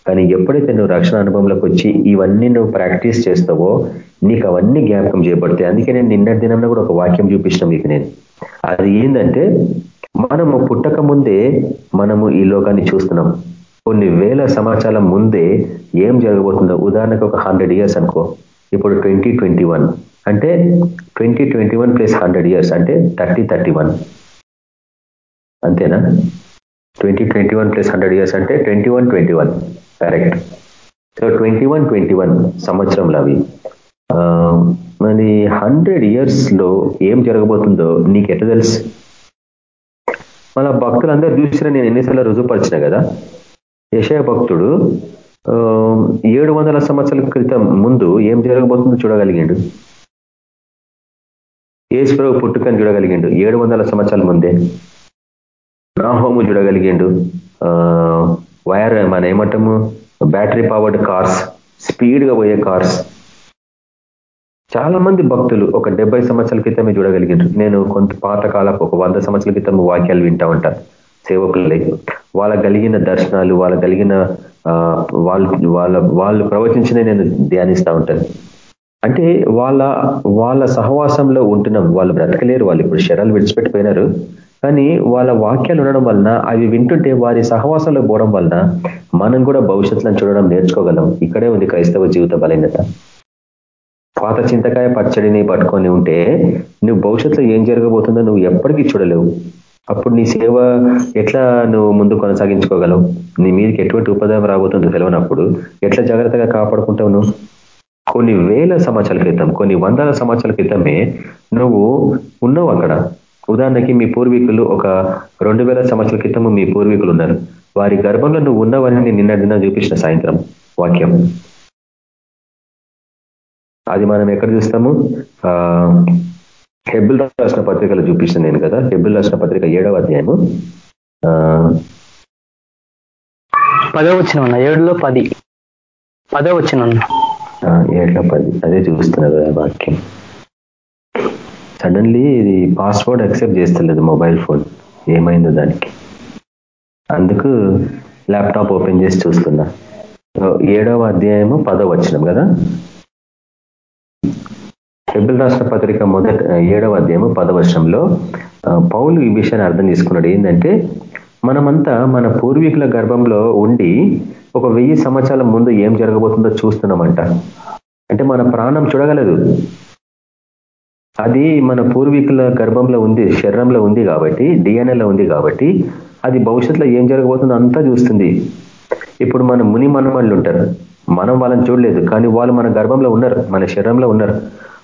కానీ ఎప్పుడైతే నువ్వు రక్షణ అనుభవంలోకి వచ్చి ఇవన్నీ నువ్వు ప్రాక్టీస్ చేస్తావో నీకు అవన్నీ జ్ఞాపకం చేయబడతాయి. అందుకే నేను నిన్నటి దినంలో కూడా ఒక వాక్యం చూపించిన మీకు నేను. అది ఏంటంటే మనము పుట్టక ముందే మనము ఈ లోకాన్ని చూస్తున్నాం. కొన్ని వేల సంవత్సరాల ముందే ఏం జరగబోతుందో ఉదాహరణకు ఒక హండ్రెడ్ ఇయర్స్ అనుకో. ఇప్పుడు ట్వంటీ ట్వంటీ వన్ అంటే twenty twenty one plus hundred years అంటే థర్టీ థర్టీ వన్ అంతేనా? Twenty twenty one plus hundred years అంటే twenty one twenty one correct twenty one twenty one సంవత్సరంలో అవి మరి హండ్రెడ్ ఇయర్స్లో ఏం జరగబోతుందో నీకు ఎట్లా తెలుసు? మళ్ళా భక్తులందరూ చూసినా నేను ఎన్నిసార్లు రుజువుపరిచిన కదా? యశయ భక్తుడు ఏడు వందల సంవత్సరాల క్రితం ముందు ఏం జరగబోతుందో చూడగలిగిండు? ఏసుప్రభు పుట్టుకని చూడగలిగిండు ఏడు వందల సంవత్సరాల ముందే. రాహోము చూడగలిగిండు వైర్ మన ఏమంటాము? బ్యాటరీ పవర్డ్ కార్స్ స్పీడ్గా పోయే కార్స్ చాలా మంది భక్తులు ఒక డెబ్బై సంవత్సరాల క్రితమే చూడగలిగారు నేను కొంత పాతకాలపు ఒక వంద సంవత్సరాల క్రితం వాక్యాలు వింటా ఉంటాను సేవకులే వాళ్ళ కలిగిన దర్శనాలు వాళ్ళ కలిగిన వాళ్ళు వాళ్ళ వాళ్ళు ప్రవచించిన నేను ధ్యానిస్తూ ఉంటాను అంటే వాళ్ళ వాళ్ళ సహవాసంలో ఉంటున్నాం వాళ్ళు బ్రతకలేరు వాళ్ళు. ఇప్పుడు శరాలు విడిచిపెట్టిపోయినారు. కానీ వాళ్ళ వాక్యాలు ఉండడం వలన అవి వింటుంటే వారి సహవాసంలో పోవడం వలన మనం కూడా భవిష్యత్తులో చూడడం నేర్చుకోగలం. ఇక్కడే ఉంది క్రైస్తవ జీవిత బలహీనత. పాత చింతకాయ పచ్చడిని పట్టుకొని ఉంటే నువ్వు భవిష్యత్తులో ఏం జరగబోతుందో నువ్వు ఎప్పటికీ చూడలేవు. అప్పుడు నీ సేవ ఎట్లా నువ్వు ముందు కొనసాగించుకోగలవు? నీ మీదకి ఎటువంటి ఉపదాయం రాబోతుందో తెలియనప్పుడు ఎట్లా జాగ్రత్తగా కాపాడుకుంటావు నువ్వు? కొన్ని వేల సంవత్సరాల క్రితం కొన్ని వందల సంవత్సరాల క్రితమే నువ్వు ఉన్నావు అక్కడ. ఉదాహరణకి మీ పూర్వీకులు ఒక రెండు వేల సంవత్సరాల క్రితం మీ పూర్వీకులు ఉన్నారు. వారి గర్భంలో నువ్వు ఉన్నవని నిన్న దిన చూపించిన సాయంత్రం వాక్యం. అది మనం ఎక్కడ చూస్తాము? హెబిల్ రాసిన పత్రికలు చూపించిన నేను కదా. హెబిల్ రాసిన పత్రిక ఏడవ అధ్యాయము. పదో వచ్చిన ఏడులో పది. పదో వచ్చిన ఏడులో పది. అదే చూస్తున్నారు వాక్యం. సడన్లీ ఇది పాస్వర్డ్ యాక్సెప్ట్ చేస్తలేదు మొబైల్ ఫోన్ ఏమైందో దానికి. అందుకు ల్యాప్టాప్ ఓపెన్ చేసి చూస్తున్నా. ఏడవ అధ్యాయము పదో వచ్చినాం కదా? హెబిల్ రాష్ట్ర పత్రిక మొదటి ఏడవ అధ్యాయము పదవర్షంలో పౌలు ఈ విషయాన్ని అర్థం చేసుకున్నాడు. ఏంటంటే మనమంతా మన పూర్వీకుల గర్భంలో ఉండి ఒక వెయ్యి సంవత్సరాల ముందు ఏం జరగబోతుందో చూస్తున్నామంట. అంటే మన ప్రాణం చూడగలదు. అది మన పూర్వీకుల గర్భంలో ఉంది శరీరంలో ఉంది కాబట్టి డిఎన్ఏలో ఉంది కాబట్టి అది భవిష్యత్తులో ఏం జరగబోతుందో అంతా చూస్తుంది. ఇప్పుడు మన ముని మనమళ్ళు ఉంటారు. మనం వాళ్ళని చూడలేదు కానీ వాళ్ళు మన గర్భంలో ఉన్నారు మన శరీరంలో ఉన్నారు.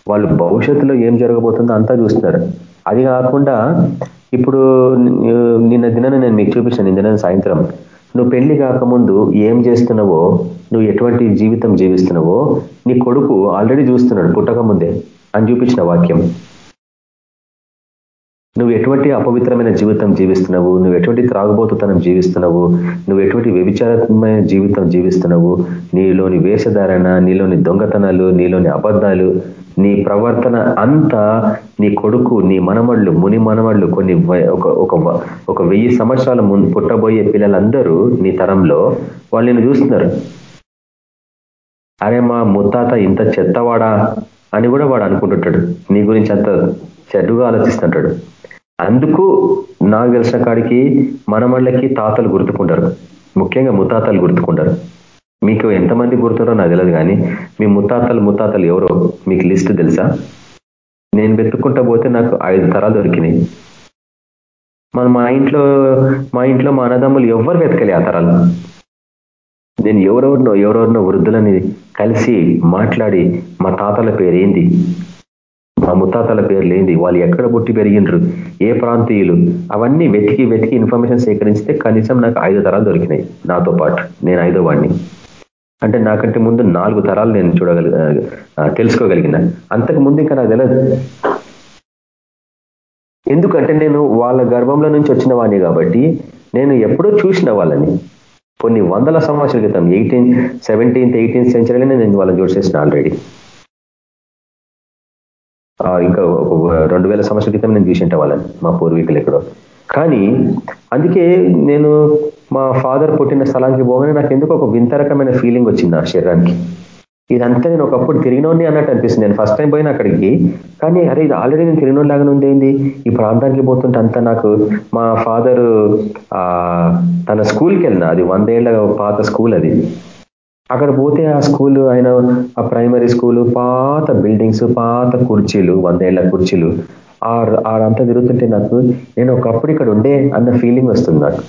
వాళ్ళు భవిష్యత్తులో ఏం జరగబోతుందో అంతా చూస్తున్నారు. అది కాకుండా ఇప్పుడు నిన్న దినాన్ని నేను మీకు చూపించాను నిన్న సాయంత్రం. నువ్వు పెళ్ళి కాకముందు ఏం చేస్తున్నావో నువ్వు ఎటువంటి జీవితం జీవిస్తున్నావో నీ కొడుకు ఆల్రెడీ చూస్తున్నాడు పుట్టక ముందే అని చూపించిన వాక్యం. నువ్వు ఎటువంటి అపవిత్రమైన జీవితం జీవిస్తున్నావు? నువ్వు ఎటువంటి త్రాగుబోతుతనం జీవిస్తున్నావు? నువ్వు ఎటువంటి వ్యభిచారమైన జీవితం జీవిస్తున్నావు? నీలోని వేషధారణ నీలోని దొంగతనాలు నీలోని అబద్ధాలు నీ ప్రవర్తన అంతా నీ కొడుకు నీ మనమళ్ళు ముని మనమళ్ళు కొన్ని ఒక ఒక వెయ్యి సంవత్సరాల ముందు పుట్టబోయే పిల్లలందరూ నీ తరంలో వాళ్ళు నిన్ను చూస్తున్నారు. అరే మా ముత్తాత ఇంత చెత్తవాడా అని కూడా వాడు అనుకుంటుంటాడు. నీ గురించి అంత చెడుగా ఆలోచిస్తుంటాడు. అందుకు నాకు తెలిసిన కాడికి మనమళ్ళకి తాతలు గుర్తుకుంటారు. ముఖ్యంగా ముత్తాతలు గుర్తుకుంటారు. మీకు ఎంతమంది గుర్తుండో నాకు తెలియదు కానీ మీ ముత్తాతలు ముత్తాతలు ఎవరో మీకు లిస్ట్ తెలుసా? నేను వెతుక్కుంటా పోతే నాకు ఐదు తరాలు దొరికినాయి. మన మా ఇంట్లో మా ఇంట్లో మా అన్నదమ్ములు ఎవరు వెతకలే ఆ తరాలు. నేను ఎవరెవరినో ఎవరెవరినో వృద్ధులని కలిసి మాట్లాడి మా తాతల పేరు ఏంది? మా ముత్తాతల పేర్లు ఏంది? వాళ్ళు ఎక్కడ పుట్టి పెరిగిండ్రు? ఏ ప్రాంతీయులు? అవన్నీ వెతికి వెతికి ఇన్ఫర్మేషన్ సేకరిస్తే కనీసం నాకు ఐదు తరాలు దొరికినాయి నాతో పాటు. నేను ఐదో వాడిని అంటే నాకంటే ముందు నాలుగు తరాలు నేను చూడగలి తెలుసుకోగలిగిన. అంతకు ముందు ఇంకా నాకు తెలియదు ఎందుకంటే నేను వాళ్ళ గర్భంలో నుంచి వచ్చిన వాడిని కాబట్టి నేను ఎప్పుడో చూసిన వాళ్ళని. కొన్ని వందల సంవత్సరాల క్రితం ఎయిటీన్ సెవెంటీన్త్ ఎయిటీన్త్ సెంచరీలోనే నేను వాళ్ళని చూసేసిన ఆల్రెడీ ఇంకా రెండు వేల సంవత్సరాల క్రితం నేను చూసింటా వాళ్ళని మా పూర్వీకులు ఎక్కడో. కానీ అందుకే నేను మా ఫాదర్ పుట్టిన స్థలానికి పోగానే నాకు ఎందుకు ఒక వింత రకమైన ఫీలింగ్ వచ్చింది నా శరీరానికి. ఇదంతా నేను ఒకప్పుడు తిరిగినోడిని అన్నట్టు అనిపిస్తుంది. నేను ఫస్ట్ టైం పోయిన అక్కడికి. కానీ అరే ఇది ఆల్రెడీ నేను తిరిగినోళ్ళలాగానే ఉంది ఈ ప్రాంతానికి పోతుంటే అంతా నాకు మా ఫాదర్ తన స్కూల్కి వెళ్ళిన. అది వందేళ్ళ పాత స్కూల్ అది. అక్కడ పోతే ఆ స్కూల్ ఆయన ఆ ప్రైమరీ స్కూల్ పాత బిల్డింగ్స్ పాత కుర్చీలు వందేళ్ళ కుర్చీలు. ఆడంతా తిరుగుతుంటే నాకు నేను ఒకప్పుడు ఇక్కడ ఉండే అన్న ఫీలింగ్ వస్తుంది నాకు.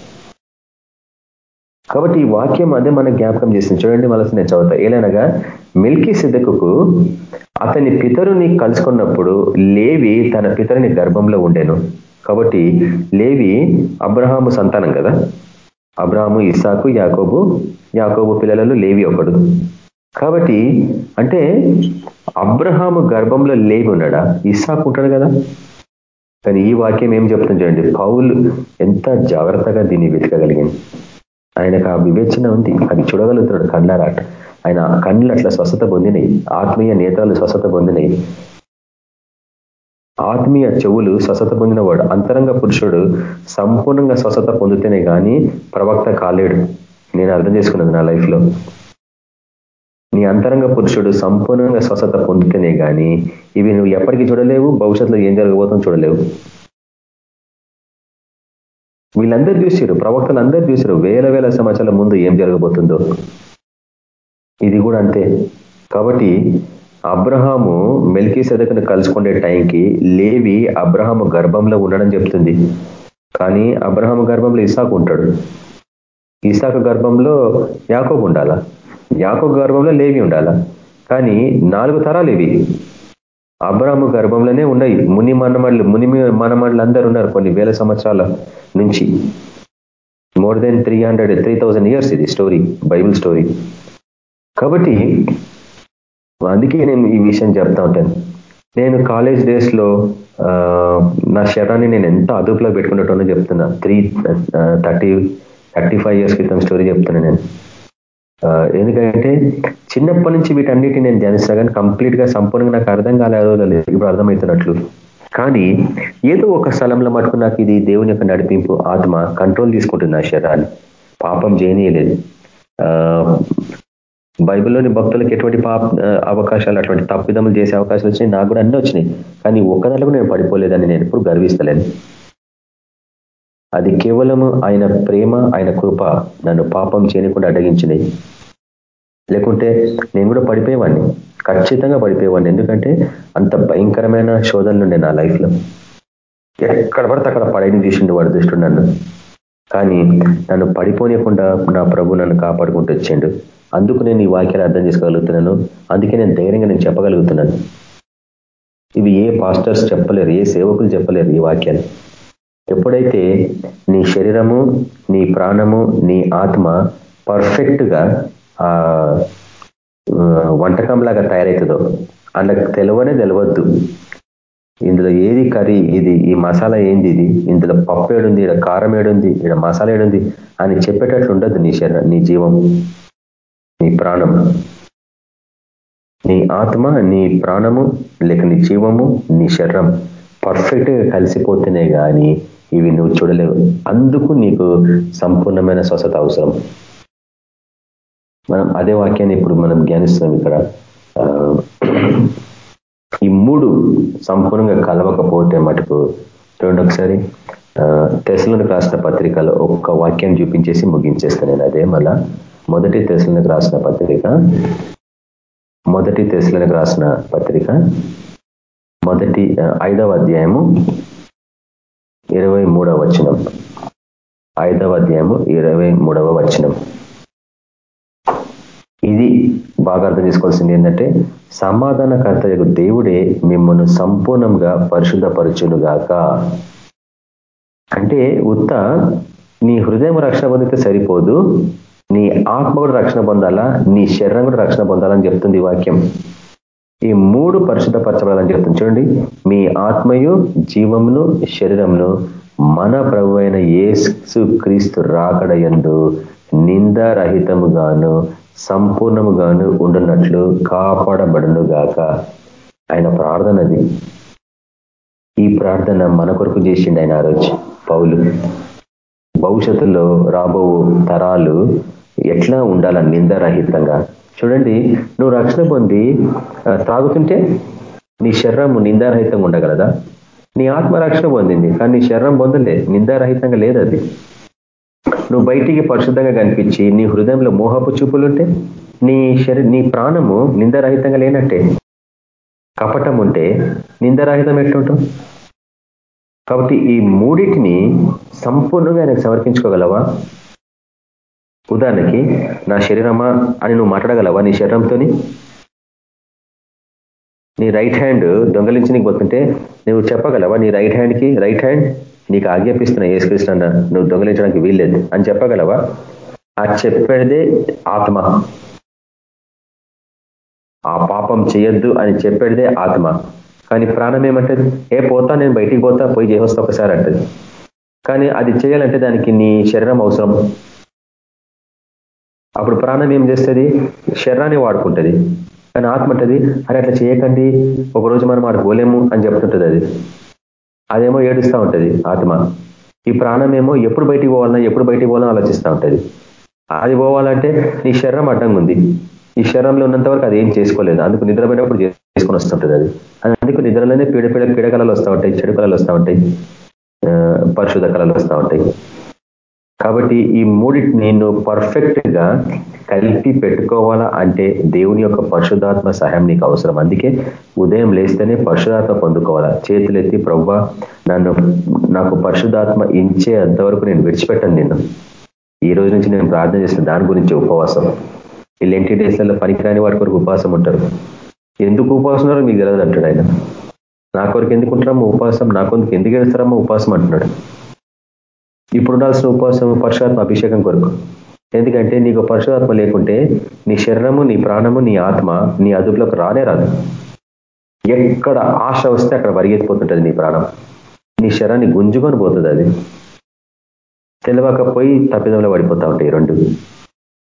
కాబట్టి ఈ వాక్యం అదే మనం జ్ఞాపకం చేసింది. చూడండి మళ్ళీ నేను చదువుతా. ఏలనగా మిల్కీ సిద్ధకుకు అతని పితరుని కలుసుకున్నప్పుడు లేవి తన పితరుని గర్భంలో ఉండేను. కాబట్టి లేవి అబ్రహాము సంతానం కదా? అబ్రహాము ఇసాకు యాకోబు యాకోబు పిల్లలలో లేవి ఒకడు. కాబట్టి అంటే అబ్రహాము గర్భంలో లేవి ఉన్నాడా? ఇస్సాకు ఉంటాడు కదా? కానీ ఈ వాక్యం ఏం చెప్తుంది చూడండి? పౌలు ఎంత జాగ్రత్తగా దీన్ని వెతకగలిగింది ఆయనకు ఆ వివేచన ఉంది. అది చూడగలుగుతున్నాడు కళ్ళారాట. ఆయన కళ్ళు అట్లా స్వస్థత పొందినాయి. ఆత్మీయ నేత్రాలు స్వస్థత పొందినాయి. ఆత్మీయ చెవులు స్వస్థత పొందినవాడు. అంతరంగ పురుషుడు సంపూర్ణంగా స్వస్థత పొందితేనే కానీ ప్రవక్త కాలేడు. నేను అర్థం చేసుకున్నది నా లైఫ్లో. నీ అంతరంగ పురుషుడు సంపూర్ణంగా స్వస్థత పొందితేనే కానీ ఇవి నువ్వు ఎప్పటికీ చూడలేవు భవిష్యత్తులో ఏం జరగబోతుందో చూడలేవు. వీళ్ళందరూ చూసారు ప్రవక్తలు అందరూ చూసారు వేల వేల సంవత్సరాల ముందు ఏం జరగబోతుందో. ఇది కూడా అంతే. కాబట్టి అబ్రహాము మెల్కీ సెదకను కలుసుకునే టైంకి లేవి అబ్రహాము గర్భంలో ఉండడం చెప్తుంది. కానీ అబ్రహాము గర్భంలో ఇసాకు ఉంటాడు. ఇసాకు గర్భంలో యాకోబు ఉండాలా? యాకోబు గర్భంలో లేవి ఉండాలా? కానీ నాలుగు తరాలు ఇవి. అబ్రాహ్మ గర్భంలోనే ఉన్నాయి. ముని మనమళ్ళు ముని మనమళ్ళు అందరు ఉన్నారు కొన్ని వేల సంవత్సరాల నుంచి. More than three hundred three thousand years ఇది స్టోరీ బైబిల్ స్టోరీ కాబట్టి అందుకే నేను ఈ విషయం చెప్తా ఉంటాను. నేను కాలేజ్ డేస్లో నా శరాన్ని నేను ఎంత అదుపులో పెట్టుకున్నట్టు చెప్తున్నా. Three thirty thirty five years క్రితం స్టోరీ చెప్తున్నా నేను. ఎందుకంటే చిన్నప్పటి నుంచి వీటన్నిటి నేను ధ్యానిస్తా కానీ కంప్లీట్గా సంపూర్ణంగా నాకు అర్థం కాలేదు ఇప్పుడు అర్థమవుతున్నట్లు కానీ ఏదో ఒక స్థలంలో మటుకు నాకు ఇది దేవుని యొక్క నడిపింపు ఆత్మ కంట్రోల్ తీసుకుంటుంది ఆ శరీరాన్ని. పాపం చేయనీయలేదు. బైబిల్లోని భక్తులకు ఎటువంటి పాప అవకాశాలు అటువంటి తప్పిదములు చేసే అవకాశాలు వచ్చినాయి నాకు కూడా అన్నీ వచ్చినాయి. కానీ ఒక్కదాంట్లో నేను పడిపోలేదని నేను ఎప్పుడు గర్విస్తలేను. అది కేవలము ఆయన ప్రేమ ఆయన కృప నన్ను పాపం చేయకుండా అడగించినాయి లేకుంటే నేను కూడా పడిపోయేవాడిని ఖచ్చితంగా పడిపోయేవాడిని ఎందుకంటే అంత భయంకరమైన శోధనలు ఉండే నా లైఫ్లో. ఎక్కడ పడితే అక్కడ పడైన తీసిండు వాడు దృష్టి నన్ను. కానీ నన్ను పడిపోనియకుండా నా ప్రభు నన్ను కాపాడుకుంటూ వచ్చిండు. అందుకు నేను ఈ వాక్యాలు అర్థం చేసుకోగలుగుతున్నాను. అందుకే నేను ధైర్యంగా నేను చెప్పగలుగుతున్నాను. ఇవి ఏ పాస్టర్స్ చెప్పలేరు ఏ సేవకులు చెప్పలేరు ఈ వాక్యాలు ఎప్పుడైతే నీ శరీరము నీ ప్రాణము నీ ఆత్మ పర్ఫెక్ట్గా వంటకంలాగా తయారవుతుందో అందుకు తెలవనే తెలవద్దు. ఇందులో ఏది కర్రీ ఇది ఈ మసాలా ఏంది ఇది? ఇందులో పప్పు ఏడుంది ఇక్కడ కారం ఏడుంది ఇక్కడ మసాలా ఏడుంది అని చెప్పేటట్లు ఉండదు నీ శరీరం నీ జీవం నీ ప్రాణం. నీ ఆత్మ నీ ప్రాణము లేక నీ జీవము నీ శరీరం పర్ఫెక్ట్గా కలిసిపోతేనే కానీ ఇవి నువ్వు చూడలేవు. అందుకు నీకు సంపూర్ణమైన స్వస్థత అవసరం. మనం అదే వాక్యాన్ని ఇప్పుడు మనం ధ్యానిస్తున్నాం ఇక్కడ. ఈ మూడు సంపూర్ణంగా కలవకపోతే మటుకు చూడండి ఒకసారి. తెసలకు రాసిన పత్రికలో ఒక్క వాక్యం చూపించేసి ముగించేస్తాను నేను అదే మళ్ళా. మొదటి తెసలకు రాసిన పత్రిక. మొదటి తెసలకు రాసిన పత్రిక. మొదటి ఐదవ అధ్యాయము. ఇరవై మూడవ వచనం. ఐదవ అధ్యాయము ఇరవై మూడవ వచనం. ఇది బాగా అర్థం చేసుకోవాల్సింది ఏంటంటే సమాధానకర్త దేవుడే మిమ్మల్ని సంపూర్ణంగా పరిశుద్ధపరచునుగాక. అంటే ఉత్త నీ హృదయం రక్షణ పొందితే సరిపోదు నీ ఆత్మ కూడా రక్షణ పొందాలా నీ శరీరం కూడా రక్షణ పొందాలని చెప్తుంది వాక్యం. ఈ మూడు పరిశుద్ధపరచబడాలని చెప్తుంది చూడండి మీ ఆత్మయు జీవమును శరీరమును మన ప్రభు అయిన ఏసు క్రీస్తు రాకడ ఎందు నిందారహితముగాను సంపూర్ణముగాను ఉండనట్లు కాపాడబడును గాక ఆయన ప్రార్థనది ఈ ప్రార్థన మన కొరకు చేసిండు ఆయన ఆ రోజు పౌలు. భవిష్యత్తులో రాబో తరాలు ఎట్లా ఉండాల నిందరహితంగా? చూడండి నువ్వు రక్షణ పొంది త్రాగుతుంటే నీ శరీరం నిందారహితంగా ఉండగలదా? నీ ఆత్మ రక్షణ పొందింది కానీ నీ శరీరం పొందలే నిందారహితంగా లేదు అది. నువ్వు బయటికి పరిశుద్ధంగా కనిపించి నీ హృదయంలో మోహపు చూపులుంటే నీ శరీ నీ ప్రాణము నిందరహితంగా లేనట్టే. కపటం ఉంటే నిందరహితం ఎట్టుంటాం కాబట్టి ఈ మూడింటిని సంపూర్ణంగా ఆయనకు సమర్పించుకోగలవా? ఉదాహరణకి నా శరీరమా అని నువ్వు మాట్లాడగలవా? నీ శరీరంతో నీ రైట్ హ్యాండ్ దొంగలించి నీకు పోతుంటే నువ్వు చెప్పగలవా? నీ రైట్ హ్యాండ్కి రైట్ హ్యాండ్ నీకు ఆజ్ఞాపిస్తున్నా ఏసుకృష్ణ నువ్వు దొంగలించడానికి వీల్లేదు అని చెప్పగలవా? ఆ చెప్పేదే ఆత్మ. ఆ పాపం చేయొద్దు అని చెప్పేదే ఆత్మ. కానీ ప్రాణం ఏమంటది? ఏ పోతా నేను బయటికి పోతా పోయి చేస్తా ఒకసారి అంటది. కానీ అది చేయాలంటే దానికి నీ శరీరం అవసరం. అప్పుడు ప్రాణం ఏం చేస్తుంది? శరీరాన్ని వాడుకుంటుంది. కానీ ఆత్మ ఉంటుంది అరే అట్లా చేయకండి ఒకరోజు మనం ఆడ పోలేము అని చెప్తుంటుంది అది. అదేమో ఏడుస్తూ ఉంటుంది ఆత్మ. ఈ ప్రాణం ఏమో ఎప్పుడు బయటికి పోవాలన్నా ఎప్పుడు బయటికి పోవాలని ఆలోచిస్తూ ఉంటుంది. అది పోవాలంటే నీ శరీరం అడ్డంగా ఉంది. ఈ శరీరంలో ఉన్నంత వరకు అది ఏం చేసుకోలేదు. అందుకు నిద్రపోయినప్పుడు చేసుకొని వస్తుంటుంది అది. అందుకు నిద్రలోనే పీడ పీడ పీడకలలు వస్తూ ఉంటాయి చెడు కళలు వస్తూ ఉంటాయి. పరిశుద్ధ కళలు వస్తూ ఉంటాయి. కాబట్టి ఈ మూడింటిని నువ్వు పర్ఫెక్ట్గా కలిపి పెట్టుకోవాలా అంటే దేవుని యొక్క పరిశుధాత్మ సహాయం నీకు అవసరం. అందుకే ఉదయం లేస్తేనే పరిశుధాత్మ పొందుకోవాలా. చేతులెత్తి ప్రవ్వ నన్ను నాకు పరిశుధాత్మ ఇంచే అంతవరకు నేను విడిచిపెట్టను నిన్ను. ఈ రోజు నుంచి నేను ప్రార్థన చేసిన దాని గురించి ఉపవాసం. ఈ లెంటి డేస్లలో పనికిరాని వాటి కొరకు ఉపవాసం ఉంటారు? ఎందుకు ఉపవాసం ఉన్నారో? మీకు తెలియదు అంటాడు ఆయన. నా కొరకు ఎందుకు ఉంటారమ్మో ఉపవాసం? నా కొరకు ఎందుకు వెళ్తారమ్మో ఉపవాసం అంటున్నాడు. ఇప్పుడు ఉండాల్సిన ఉపవాసం పరశురాత్మ అభిషేకం కొరకు. ఎందుకంటే నీకు పరశురాత్మ లేకుంటే నీ శరీరము నీ ప్రాణము నీ ఆత్మ నీ అదుపులోకి రానే రాదు. ఎక్కడ ఆశ వస్తే అక్కడ పరిగెత్తిపోతుంటుంది నీ ప్రాణం. నీ శరీరాన్ని గుంజుకొని పోతుంది అది. తెలియకపోయి తప్పిదంలో పడిపోతూ ఉంటాయి రెండు.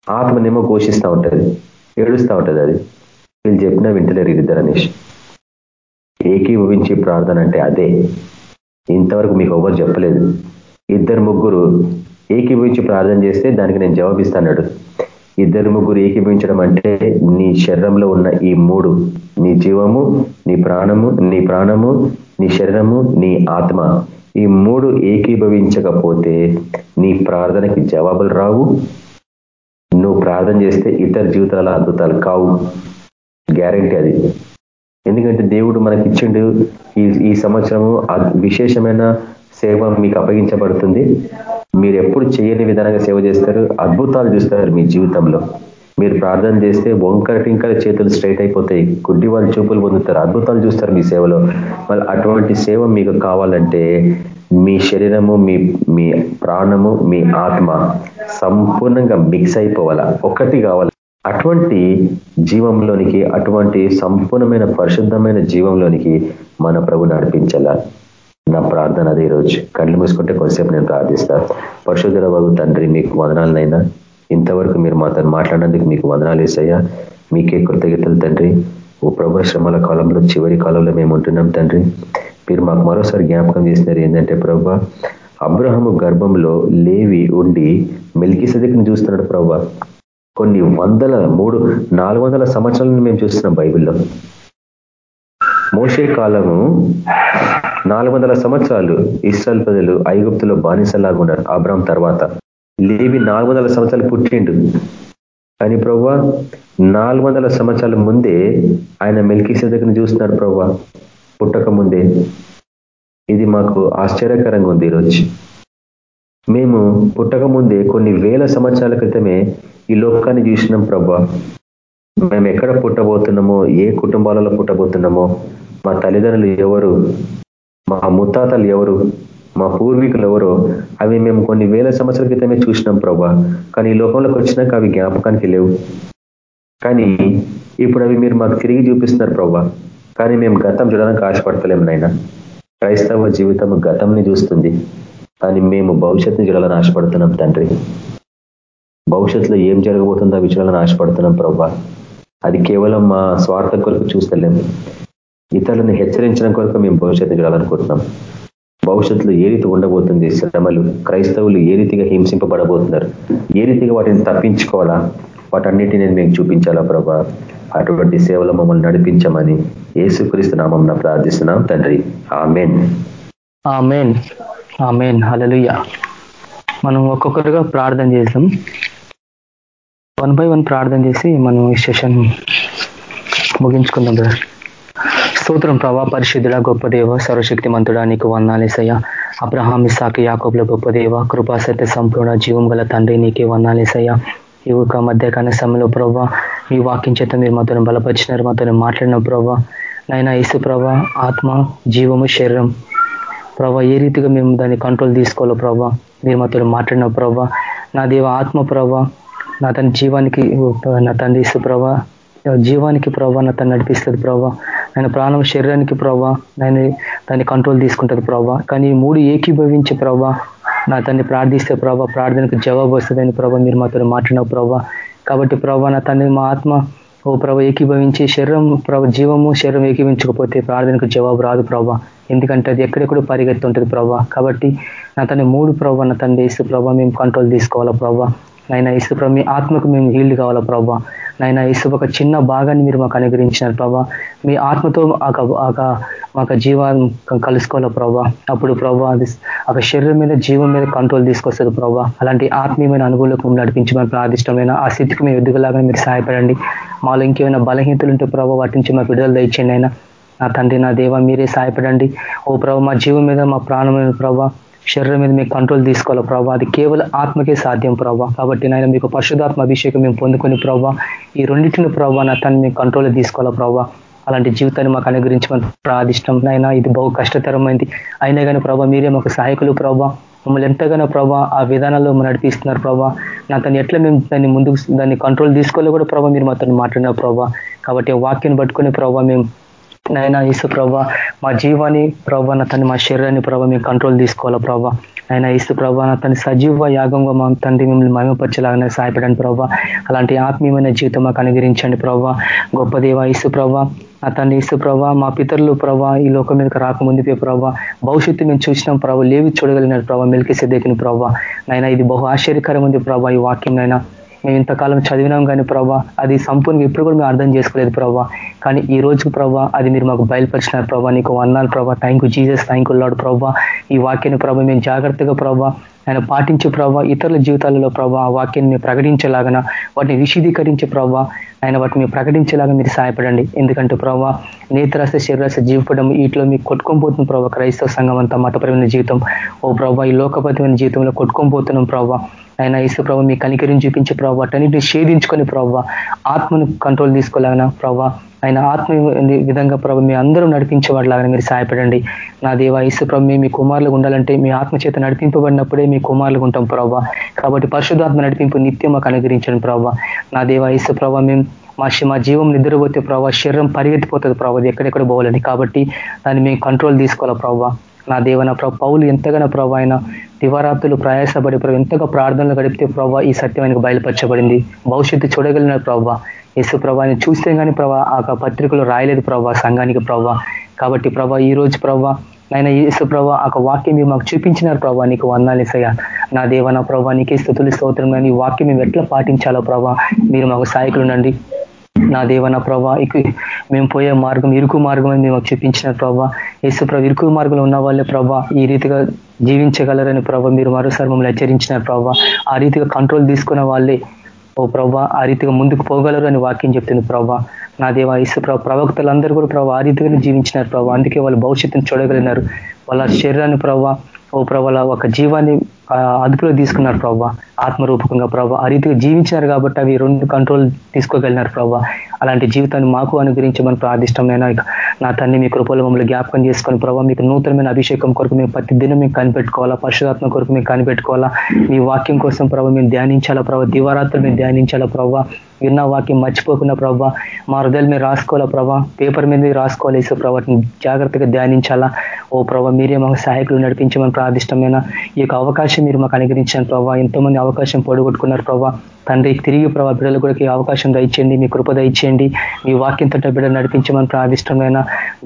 ఆత్మనేమో ఘోషిస్తూ ఉంటుంది ఏడుస్తూ ఉంటుంది అది. వీళ్ళు చెప్పినా వింటలేరు ఇద్దరు అనేసి. ఏకీభవించి ప్రార్థన అంటే అదే. ఇంతవరకు మీకు ఎవరు చెప్పలేదు. ఇద్దరు ముగ్గురు ఏకీభవించి ప్రార్థన చేస్తే దానికి నేను జవాబిస్తాడు ఇద్దరు ముగ్గురు ఏకీభవించడం అంటే నీ శరీరంలో ఉన్న ఈ మూడు నీ జీవము నీ ప్రాణము నీ ప్రాణము నీ శరీరము నీ ఆత్మ ఈ మూడు ఏకీభవించకపోతే నీ ప్రార్థనకి జవాబులు రావు. నువ్వు ప్రార్థన చేస్తే ఇతర జీవితాల అద్భుతాలు కావు. గ్యారంటీ అది. ఎందుకంటే దేవుడు మనకిచ్చిండు ఈ ఈ సంవత్సరము విశేషమైన సేవ మీకు అప్పగించబడుతుంది. మీరు ఎప్పుడు చేయని విధానంగా సేవ చేస్తారు అద్భుతాలు చూస్తారు మీ జీవితంలో. మీరు ప్రార్థన చేస్తే వంకర టింకర చేతులు స్ట్రైట్ అయిపోతాయి గుడ్డి వాళ్ళు చూపులు పొందుతారు అద్భుతాలు చూస్తారు మీ సేవలో. మళ్ళీ అటువంటి సేవ మీకు కావాలంటే మీ శరీరము మీ మీ ప్రాణము మీ ఆత్మ సంపూర్ణంగా మిక్స్ అయిపోవాలా. ఒక్కటి కావాలి. అటువంటి జీవంలోనికి అటువంటి సంపూర్ణమైన పరిశుద్ధమైన జీవంలోనికి మన ప్రభు నడిపించాల. నా ప్రార్థన అదే రోజు కళ్ళు మూసుకుంటే కొంతసేపు నేను ప్రార్థిస్తాను పరశుధర బాబు తండ్రి మీకు వదనాలనైనా. ఇంతవరకు మీరు మాతో మాట్లాడినందుకు మీకు వదనాలు వేసయ్యా మీకే కృతజ్ఞతలు తండ్రి. ఓ ప్రభు శ్రమల కాలంలో చివరి కాలంలో మేము ఉంటున్నాం తండ్రి. మీరు మాకు మరోసారి జ్ఞాపకం చేసినారు ఏంటంటే ప్రభు అబ్రహము గర్భంలో లేవి ఉండి మెలికి సదికిని చూస్తున్నాడు ప్రభు. కొన్ని వందల మూడు నాలుగు వందల సంవత్సరాలను మేము చూస్తున్నాం బైబిల్లో. మోసే కాలము నాలుగు వందల సంవత్సరాలు ఇస్రాయల్ ప్రజలు ఐగుప్తులో బానిసలాగా ఉన్నారు అబ్రాహం తర్వాత. లేవి నాలుగు వందల సంవత్సరాలు పుట్టిండు. కానీ ప్రవ్వ నాలుగు వందల సంవత్సరాల ముందే ఆయన మెల్కి సిద్ధకని చూస్తున్నారు ప్రవ్వ పుట్టక ముందే. ఇది మాకు ఆశ్చర్యకరంగా ఉంది ఈరోజు. మేము పుట్టక ముందే కొన్ని వేల సంవత్సరాల క్రితమే ఈ లోకాన్ని చూసినాం ప్రభా మేము ఎక్కడ పుట్టబోతున్నామో ఏ కుటుంబాలలో పుట్టబోతున్నామో మా తల్లిదండ్రులు ఎవరు మా ముత్తాతలు ఎవరు? మా పూర్వీకులు ఎవరో? అవి మేము కొన్ని వేల సంవత్సరాల క్రితమే చూసినాం ప్రభా కానీ ఈ లోకంలోకి వచ్చినాక అవి జ్ఞాపకానికి లేవు. కానీ ఇప్పుడు అవి మీరు మాకు తిరిగి చూపిస్తున్నారు ప్రభా కానీ మేము గతం చూడడానికి ఆశపడతలేము నాయన. క్రైస్తవ జీవితం గతంని చూస్తుంది. కానీ మేము భవిష్యత్తుని చూడాలని ఆశపడుతున్నాం తండ్రి. భవిష్యత్తులో ఏం జరగబోతుందో అవి చూడాలని ఆశపడుతున్నాం ప్రభా అది కేవలం మా స్వార్థ కొరకు చూస్తలేము. ఇతరులను హెచ్చరించడం కొరకు మేము భవిష్యత్తు చూడాలనుకుంటున్నాం భవిష్యత్తులో ఏ రీతి ఉండబోతుంది? శ్రమలు క్రైస్తవులు ఏ రీతిగా హింసింపబడబోతున్నారు? ఏ రీతిగా వాటిని తప్పించుకోవాలా? వాటన్నిటిని మేము చూపించాలా ప్రభా? అటువంటి సేవలు మమ్మల్ని నడిపించమని ఏసుక్రీస్తు నామం ప్రార్థిస్తున్నాం తండ్రి. ఆమెన్. ఆమెన్. ఆమెన్. హలలుయ మనం ఒక్కొక్కరుగా ప్రార్థన చేసాం వన్ బై వన్ ప్రార్థన చేసి మనం ఈ సెషన్ ముగించుకుందాం బ్రదర్. స్తోత్రం ప్రభా. పరిశుద్ధుడ గొప్ప దేవ సర్వశక్తి మంతుడా నీకు వందాలేసయ్య అబ్రహాం ఇసాకి యాకోబుల గొప్ప దేవ కృపాసత్య సంపూర్ణ జీవం గల తండ్రి నీకే వందాలేసయ్య ఈ యొక్క మధ్యకాల సమయంలో ప్రభా మీ వాక్యం చేత మీరు మాతో బలపరిచినారు మాతో మాట్లాడిన ప్రభా. నైనా ఇసు ప్రభా ఆత్మ జీవము శరీరం. ప్రభా ఏ రీతిగా మేము దాన్ని కంట్రోల్ తీసుకోవాలో ప్రభా మీరు మాతో మాట్లాడిన ప్రభా. నా దేవ ఆత్మ ప్రభా నా తన జీవానికి నా తండ్రి ఇసు ప్రభా జీవానికి ప్రభావ నా తను నడిపిస్తుంది ప్రభా. నేను ప్రాణం శరీరానికి ప్రభా నేను దాన్ని కంట్రోల్ తీసుకుంటుంది ప్రభా. కానీ ఈ మూడు ఏకీభవించే ప్రభా నా తన్ని ప్రార్థిస్తే ప్రభా ప్రార్థనకు జవాబు వస్తుందని ప్రభా మీరు మాతో మాట్లాడిన ప్రభా. కాబట్టి ప్రభా నా తన్ని మా ఆత్మ ఓ ప్రభ ఏకీభవించి శరీరం ప్రభ జీవము శరీరం ఏకీభవించకపోతే ప్రార్థనకు జవాబు రాదు ప్రభా. ఎందుకంటే అది ఎక్కడెక్కడ పరిగెత్తుంటుంది ప్రభా. కాబట్టి నా తన మూడు ప్రభా నా తండ్రి ఇసు ప్రభా మేము కంట్రోల్ తీసుకోవాలా ప్రభా. నైనా ఇసు మీ ఆత్మకు మేము హీల్డ్ కావాలా ప్రభా? నైనా ఇసు ఒక చిన్న భాగాన్ని మీరు మాకు అనుగ్రహించినారు ప్రభా. మీ ఆత్మతో మాకు జీవాన్ని కలుసుకోవాలా ప్రభా? అప్పుడు ప్రభా అది ఒక శరీరం మీద జీవం మీద కంట్రోల్ తీసుకొస్తుంది ప్రభా. అలాంటి ఆత్మీయమైన అనుభవంలోకి నడిపించమని ప్రాదిష్టమైన ఆ స్థితికి మేము ఎదుగులాగా మీరు సహాయపడండి. మాలో ఇంకేమైనా బలహీనతలు ఉంటే ప్రభావ వాటి నుంచి మా విడుదల తెచ్చండి అయినా నా తండ్రి నా దేవ మీరే సహాయపడండి. ఓ ప్రభావ మా జీవం మీద మా ప్రాణమైన ప్రభావ శరీరం మీద మీకు కంట్రోల్ తీసుకోవాలి ప్రభావ అది కేవలం ఆత్మకే సాధ్యం ప్రభావ కాబట్టి నాయన మీకు పరిశుధాత్మ అభిషేకం మేము పొందుకొని ప్రభావ ఈ రెండింటిని ప్రభావ నా తను మీకు కంట్రోల్ తీసుకోవాలి ప్రభావ అలాంటి జీవితాన్ని మాకు అనుగ్రహించమని ప్రాదిష్టం అయినా ఇది బహు కష్టతరమైంది. అయినా కానీ ప్రభావ మీరే మాకు సహాయకులు ప్రభావ మమ్మల్ని ఎంతగానో ప్రభా ఆ విధానాల్లో నడిపిస్తున్నారు ప్రభా. నా తను ఎట్లా మేము దాన్ని ముందుకు దాన్ని కంట్రోల్ తీసుకోవాలి కూడా ప్రభావ మీరు మాతో మాట్లాడినారు ప్రభా. కాబట్టి వాక్యాన్ని పట్టుకుని ప్రభావ మేము నైనా ఈసు ప్రభా మా జీవాన్ని ప్రభా నా తను మా శరీరాన్ని ప్రభావ మేము కంట్రోల్ తీసుకోవాలా ప్రభా. ఆయన ఈసు ప్రభా నా తన సజీవ యాగంగా మా తండ్రి మిమ్మల్ని మహిమపరచలాగానే సహాయపడండి ప్రభా. అలాంటి ఆత్మీయమైన జీవితం మాకు అనుగ్రహించండి ప్రభా. గొప్ప దేవ ఈసు ప్రభా నా ఈసు ప్రభా మా పితరులు ప్రభా ఈ లోకం మీదకి రాకముందుకే ప్రభా భవిష్యత్తు మేము చూసినాం ప్రభావ లేవి చూడగలిగిన ప్రభావ మెలికి సిద్ధకిన ప్రభా. నైనా ఇది బహు ఆశ్చర్యకరం ఉంది ప్రభా ఈ వాక్యం నైనా మేము ఇంతకాలం చదివినాం కానీ ప్రభా అది సంపూర్ణంగా ఇప్పుడు కూడా మేము అర్థం చేసుకోలేదు ప్రభా. కానీ ఈ రోజు ప్రభా అది మీరు మాకు బయలుపరిచినారు ప్రభా. నీకు వన్నాను ప్రభా. Thank you Jesus thank you Lord ప్రభా. ఈ వాక్యాన్ని ప్రభా మేము జాగ్రత్తగా ప్రభా ఆయన పాటించే ప్రభావ ఇతరుల జీవితాలలో ప్రభావ ఆ వాక్యాన్ని మేము ప్రకటించేలాగన వాటిని విశీదీకరించే ప్రభావ ఆయన వాటిని మేము ప్రకటించేలాగా మీరు సహాయపడండి. ఎందుకంటే ప్రభావ నేత్రాస్త శరీరాస్త జీవిపడం వీటిలో మీకు కొట్టుకోబోతున్న ప్రభావ క్రైస్తవ సంఘం అంతా మతపరమైన జీవితం. ఓ ప్రభావ ఈ లోకపరమైన జీవితంలో కొట్టుకోబోతున్నాం ప్రభావ ఆయన ఇసు ప్రభావ మీ కనికరిని చూపించే ప్రభావ వాటన్నిటిని షేధించుకొని ప్రభావ ఆత్మను కంట్రోల్ తీసుకోలేగన ప్రభావ ఆయన ఆత్మ విధంగా ప్రభు మీ అందరూ నడిపించేవాడిలాగా మీరు సహాయపడండి. నా దేవ ఇసు ప్రభు మీ కుమారులుగా ఉండాలంటే మీ ఆత్మ చేత నడిపింపబడినప్పుడే మీ కుమారులుగా ఉంటాం ప్రభావ కాబట్టి పరిశుద్ధాత్మ నడిపింపు నిత్యం మాకు అనుగ్రహించండి ప్రభావ నా దేవ ఇసు ప్రభావ మేము మా మా జీవం నిద్రపోతే ప్రభావ శరీరం పరిగెత్తిపోతుంది ప్రభావ ఎక్కడెక్కడ పోవాలని. కాబట్టి దాన్ని మేము కంట్రోల్ తీసుకోవాలి ప్రభావ నా దేవన ప్రభు పౌలు ఎంతగానో ప్రభు ఆయన దివారాత్రులు ప్రయాసపడి ప్రభు ఎంతగా ప్రార్థనలు గడిపితే ప్రభావ ఈ సత్యం ఆయనకు బయలుపరచబడింది. భవిష్యత్తు చూడగలిగిన ప్రభావ యేసు ప్రభాని చూస్తే కానీ ప్రభా ఆ పత్రికలు రాయలేదు ప్రభా సంఘానికి ప్రభా. కాబట్టి ప్రభా ఈ రోజు ప్రభా నాయన యేసు ప్రభా ఆ వాక్యం మీరు మాకు చూపించినారు ప్రభా నీకు వందాలేసయ్యా నా దేవ నా ప్రభా నీకే స్థుతులు స్తోత్రం కానీ వాక్యం మేము ఎట్లా పాటించాలో ప్రభా మీరు మాకు సహాయకులు ఉండండి. నా దేవ నా ప్రభా ఇక మేము పోయే మార్గం ఇరుకు మార్గం అని మేము చూపించిన ప్రభా. యేసు ప్రభా ఇరుకు మార్గంలో ఉన్న వాళ్ళే ప్రభా ఈ రీతిగా జీవించగలరని ప్రభా మీరు మరోసారి మమ్మల్ని హెచ్చరించినారు ప్రభా. ఆ రీతిగా కంట్రోల్ తీసుకున్న వాళ్ళే. ఓ ప్రభా ఆ రీతిగా ముందుకు పోగలరు అని వాక్యం చెప్తుంది ప్రభా. నా దేవ ఇసు ప్రవక్తలందరూ కూడా ప్రభావ ఆ రీతిగానే జీవించినారు ప్రభావ అందుకే వాళ్ళు భవిష్యత్తును చూడగలిగినారు. వాళ్ళ శరీరాన్ని ప్రభావ ఓ ప్రభావ ఒక జీవాన్ని అదుపులో తీసుకున్నారు ప్రభావ ఆత్మరూపకంగా ప్రభావ ఆ రీతిగా జీవించారు కాబట్టి అవి రెండు కంట్రోల్ తీసుకోగలిగినారు ప్రభావ అలాంటి జీవితాన్ని మాకు అనుగ్రహించమని ప్రార్థిష్టమైన నా తన్ని మీ కృపలో మమ్మల్ని జ్ఞాపకం చేసుకొని ప్రభావ మీకు నూతనమైన అభిషేకం కొరకు మేము ప్రతి దినం మేము కనిపెట్టుకోవాలా పరిశుధాత్మ కొరకు మేము కనిపెట్టుకోవాలా. మీ వాక్యం కోసం ప్రభావ మేము ధ్యానించాలా ప్రభావ దివారాత్రులు మేము ధ్యానించాలా ప్రభావ విన్న వాక్యం మర్చిపోకుండా ప్రభావ మా హృదయాలు మీరు రాసుకోవాలా ప్రభా? పేపర్ మీద రాసుకోవాలి ఇసు ప్రభావం జాగ్రత్తగా ధ్యానించాలా? ఓ ప్రభా మీరే మాకు సహాయకులు నడిపించమని ప్రార్థిష్టమైన ఈ యొక్క అవకాశం మీరు మాకు అనుగ్రహించాను ప్రభావ ఎంతోమంది అవకాశం పొడగొట్టుకున్నారు ప్రభా. తండ్రి తిరిగి ప్రభావ బిడ్డలు కూడా ఈ అవకాశం దయచేయండి మీ కృప దయచేయండి. మీ వాక్యంతో బిడ్డలు నడిపించమని ప్రాదిష్టమైన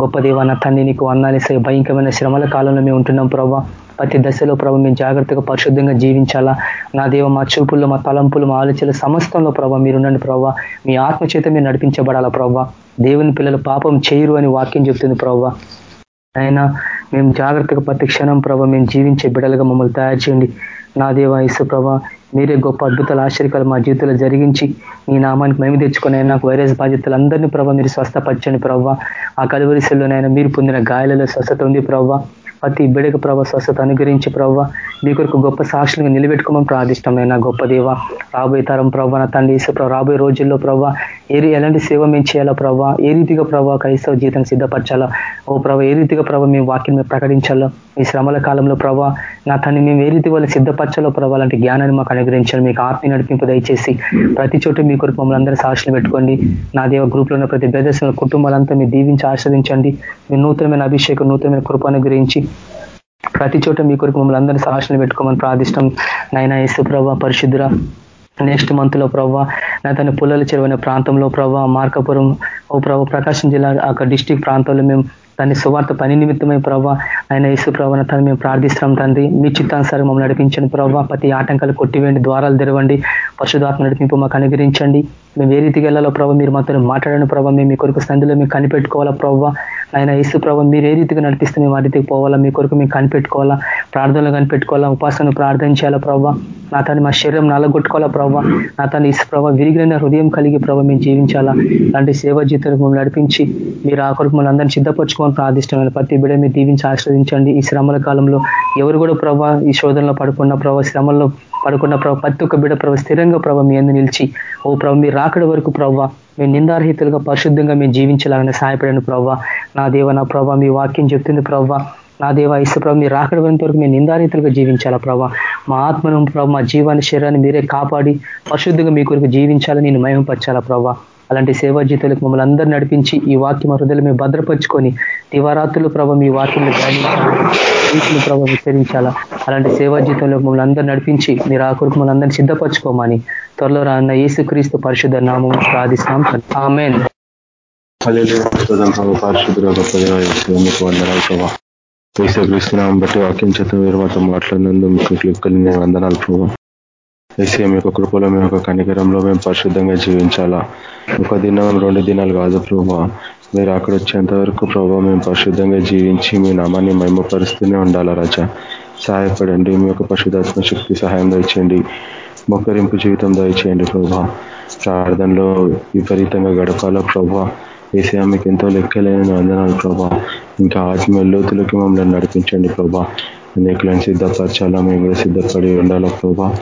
గొప్ప దేవాన తండ్రి నీకు అన్నాలేసే భయంకరమైన శ్రమల కాలంలో మేము ఉంటున్నాం ప్రభావ ప్రతి దశలో ప్రభావ మేము జాగ్రత్తగా పరిశుద్ధంగా జీవించాలా? నా దేవ మా చూపుల్లో మా తలంపులు మా ఆలోచనలు సమస్తంలో ప్రభావ మీరుండండి ప్రభావ మీ ఆత్మచేత మీరు నడిపించబడాలా ప్రభావ దేవుని పిల్లలు పాపం చేయరు అని వాక్యం చెప్తుంది ప్రభావ అయినా మేము జాగ్రత్తగా ప్రతి క్షణం ప్రభావ మేము జీవించే బిడలుగా మమ్మల్ని తయారు చేయండి. నా దేవ ఇసు ప్రభా మీరే గొప్ప అద్భుతాల ఆశ్చర్యకాలు మా జీవితంలో జరిగించి మీ నామానికి మేము తెచ్చుకునే నాకు వైరస్ బాధితులందరినీ ప్రభావ మీరు స్వస్థపరచండి ప్రవ్వ ఆ కలువరిశల్లోనైనా మీరు పొందిన గాయాలలో స్వస్థత ఉంది ప్రభావ ప్రతి బిడకు ప్రభావ స్వస్థత అనుగ్రహించి ప్రభావ మీ కొరకు గొప్ప సాక్షులుగా నిలబెట్టుకోమని ప్రార్థిష్టమైన గొప్ప దేవ. రాబోయే తరం ప్రభావ నా తండ్రి రాబోయే రోజుల్లో ప్రవ్వ ఏ ఎలాంటి సేవ మేము చేయాలా ప్రభావ ఏ రీతిగా ప్రభావ క్రైస్తవ జీతం సిద్ధపరచాలా? ఓ ప్రభావ ఏ రీతిగా ప్రభావ మేము వాక్యం మేము ప్రకటించాలో? ఈ శ్రమల కాలంలో ప్రభా నా తన్ని మేము ఏ రీతి వాళ్ళు సిద్ధపరచాలో ప్రభావ లాంటి జ్ఞానాన్ని మాకు అనుగ్రహించాలి మీకు ఆత్మీయ నడిపింపు దయచేసి ప్రతి చోట మీ కొరకు మమ్మల్ని అందరూ సాక్షులు పెట్టుకోండి. నా దేవ గ్రూప్లో ఉన్న ప్రతి బ్రదర్స్ కుటుంబాలంతా మీరు దీవించి ఆస్వాదించండి మీ నూతనమైన అభిషేకం నూతనమైన కృప అనుగ్రహించి ప్రతి చోట మీ కొరకు మమ్మల్ని అందరూ సాక్షులు పెట్టుకోమని ప్రార్థిష్టం. నైనా యేసు ప్రభా పరిశుద్ధుర నెక్స్ట్ మంత్లో ప్రభావ నా తన పుల్లల చెరువైన ప్రాంతంలో ప్రభావ మార్కాపురం ఓ ప్రభావ ప్రకాశం జిల్లా అక్కడ డిస్టిక్ ప్రాంతంలో మేము దాన్ని సువార్త పని నిమిత్తమై ప్రభావ ఆయన యేసు ప్రభావ తను మేము ప్రార్థిస్తున్నాం తండ్రి. మీ చిత్తానుసారం మమ్మల్ని నడిపించండి ప్రభావ ప్రతి ఆటంకాలు కొట్టివేయండి ద్వారాలు తెరవండి. పరిశుధాత్మ నడిపింపు మాకు అనుగ్రహించండి. మేము ఏ రీతికి వెళ్ళాలో ప్రభావ మీరు మాతో మాట్లాడని ప్రభావ మేము మీ కొరకు సంధిలో మేము కనిపెట్టుకోవాలా ప్రభావ ఆయన ఇసు ప్రభావ మీరు ఏ రీతిగా నడిపిస్తే మేము ఆ రీతికి పోవాలా మీ కొరకు మేము కనిపెట్టుకోవాలా ప్రార్థనలు కనిపెట్టుకోవాలా ఉపాసన ప్రార్థించాలా ప్రభావ నా తను మా శరీరం నల్లగొట్టుకోవాలా ప్రభావ నా తను ఇసు ప్రభావ విరిగిన హృదయం కలిగి ప్రభావ మేము జీవించాలా. అలాంటి సేవ జీతాలకు మమ్మల్ని నడిపించి మీరు ఆ కొరకు మమ్మల్ని అందరినీ సిద్ధపరచుకోవాలని ప్రార్థిష్టమైన ప్రతి బిడ మీరు దీవించి ఆశ్రదించండి ఈ శ్రమల కాలంలో ఎవరు కూడా ప్రభావ ఈ శోధనలో పడుకున్న ప్రభావ శ్రమల్లో పడుకున్న ప్రభావ ప్రతి ఒక్క బిడ ప్రభావ స్థిరంగా ప్రభావ మీ అందు నిలిచి. ఓ ప్రభావ మీ రాకడ వరకు ప్రభావ మేము నిందారహితులుగా పరిశుద్ధంగా మేము జీవించాలని సహాయపడిన ప్రభావ నా దేవ నా ప్రభావ మీ వాక్యం చెప్తుంది ప్రభావ నా దేవ ఇసు ప్రభావ మీరు రాకడ వరకు మేము నిందారహితులుగా జీవించాలా ప్రభా. మా ఆత్మను ప్రభావ మా జీవాన్ని శరీరాన్ని మీరే కాపాడి పరిశుద్ధంగా మీ కొరకు జీవించాలని నేను మయంపరచాలా ప్రభావ అలాంటి సేవా జీతాలకు మమ్మల్ని అందరూ నడిపించి ఈ వాక్యం హృదయలు మేము భద్రపరుచుకొని దివారాత్రులు ప్రభావం మీ వాక్యం ధ్యానించాలా ప్రభావ విస్తరించాలా అలాంటి సేవా జీతంలో మమ్మల్ని అందరూ నడిపించి మీరు ఆ కొరకు మమ్మల్ని అందరినీ సిద్ధపరచుకోమని త్వరలో రాన్న యేసుక్రీస్తు పరిశుద్ధ నామం ప్రార్థిస్తున్నాం ఆమెన్ పరిశుద్ధుల గొప్ప వందనాలు ప్రభావ బట్టి వాక్యం చేత మీరు మాతో మాట్లాడినందుకు వందనాలు ప్రభావ ఏసీ మీ యొక్క కృపలో మీ యొక్క కనికరంలో మేము పరిశుద్ధంగా జీవించాలా. ఒక దినం రెండు దినాలు కాదు ప్రభావ మీరు అక్కడ వచ్చేంత వరకు ప్రభావ మేము పరిశుద్ధంగా జీవించి మీ నామాన్ని మహిమపరుస్తూనే ఉండాలా రాజా. సహాయపడండి మీ యొక్క పశుధాత్మ శక్తి సహాయం దయచేయండి. మొక్కరింపు జీవితం దయచేయండి ప్రభా. ప్రార్థనలో విపరీతంగా గడపాల ప్రభా. ఏసీ మీకు ఎంతో లెక్కలేని వందనాలు ప్రభా. ఇంకా ఆత్మీయ లోతులకి మమ్మల్ని నడిపించండి ప్రభా. అనేకులను సిద్ధపరచాలా మేము కూడా సిద్ధపడి ఉండాలా ప్రభా.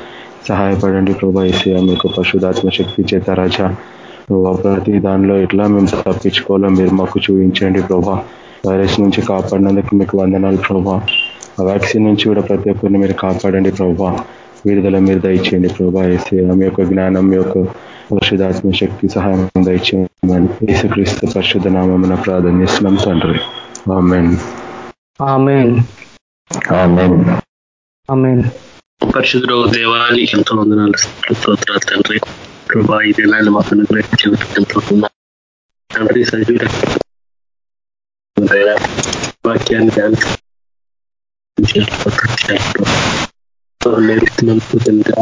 సహాయపడండి ప్రభా ఏసీ మీకు పశుధాత్మ శక్తి చేత రాజా. ప్రతి దానిలో ఎట్లా మేము తప్పించుకోవాలో మీరు మాకు చూపించండి ప్రభా. వైరస్ నుంచి కాపాడినందుకు మీకు వందనాలు ప్రభా. వ్యాక్సిన్ నుంచి కూడా ప్రతి ఒక్కరిని మీరు కాపాడండి ప్రభా. విడుదల మీరు దయచేయండి ప్రభా ఏసీ మీ యొక్క జ్ఞానం మీ యొక్క పరిశుధాత్మ శక్తి సహాయం దయచేయమని యేసుక్రీస్తు పరిశుద్ధ నామం ప్రార్థన చేస్తున్నాం తండ్రి. పరిశుద్ధ దేవానికి ఎంతో వందనాలు స్తోత్రాలు తండ్రి. కృపా ఈ దినాన్ని మాకు అనుగ్రహించిన ఎంతో తండ్రి సజీవ వాక్యాన్ని నేర్చుకున్నందుకు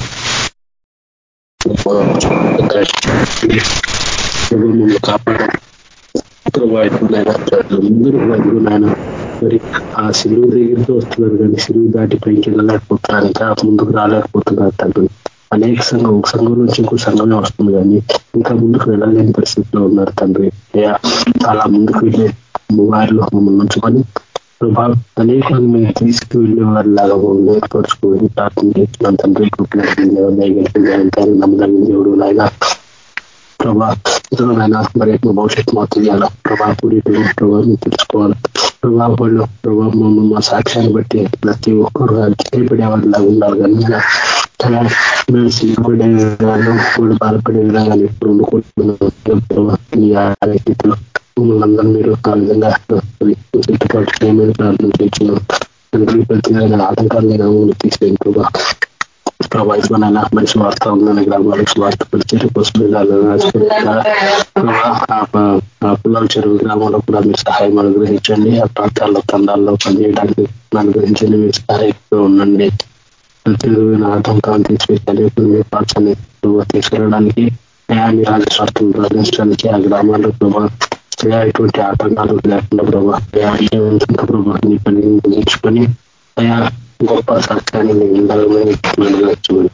ఆత్మగా మమ్మల్ని కాపాడారు అందరూ నాయన మరి ఆ సిలువు దగ్గరికి వస్తున్నారు కానీ సిలువు దాటి పైకి వెళ్ళలేకపోతున్నారు ఇంకా ముందుకు రాలేకపోతున్నారు తండ్రి అనేక సంఘం ఒక సంఘం నుంచి ఇంకో సంఘమే వస్తుంది కానీ ఇంకా ముందుకు వెళ్ళలేని పరిస్థితిలో ఉన్నారు తండ్రి. అలా ముందుకు వెళ్ళే వారిలో మమ్మల్ని ఉంచుకొని ప్రభా అనేకులను మేము తీసుకు వెళ్ళే వారిలాగా మమ్మల్ని ఏర్పరచుకొని ప్రార్థన చేస్తున్నాం తండ్రి నమ్మదగిన దేవుడు నాయన. ప్రభా ఇతరులైనా మరి భవిష్యత్తు మాత్రం చేయాలా ప్రభా పూర్వీకులు ప్రభావం తెలుసుకోవాలి ప్రభావాలు ప్రభావం మా సాక్ష్యాన్ని బట్టి ప్రతి ఒక్కరు చేయబడే ఉండాలి కానీ మేము సిగ్గుపడే విధానం కూడా బాధపడే విధానాలు ఇప్పుడు ఉండుకుంటున్నాం మమ్మల్ని అందరూ మీరు ఆ విధంగా చుట్టుపక్కల ప్రార్థన చేస్తున్నాం ప్రతి ఆటంకాలు తీసుకెళ్ళి ప్రభా ప్రభావితమైన మంచి వార్త ఉందని గ్రామాలకు వార్త పరిచయం కోసం పుల్లల చెరువు గ్రామంలో కూడా మీరు సహాయం అనుగ్రహించండి. ఆ ప్రాంతాల్లో తండాల్లో పనిచేయడానికి అనుగ్రహించండి. మీరు సహాయంగా ఉండండి. ప్రతి ఆటంకాన్ని తీసుకెళ్ళి మీ పాఠశాన్ని తీసుకెళ్ళడానికి న్యాయాన్ని రాజస్వార్థం ప్రదర్శించడానికి ఆ గ్రామాల్లో ప్రభావ ఎటువంటి ఆటంకాలు లేకుండా ప్రభావ ప్రభావ నీ పని నేర్చుకొని అయా గొప్ప సత్యాన్ని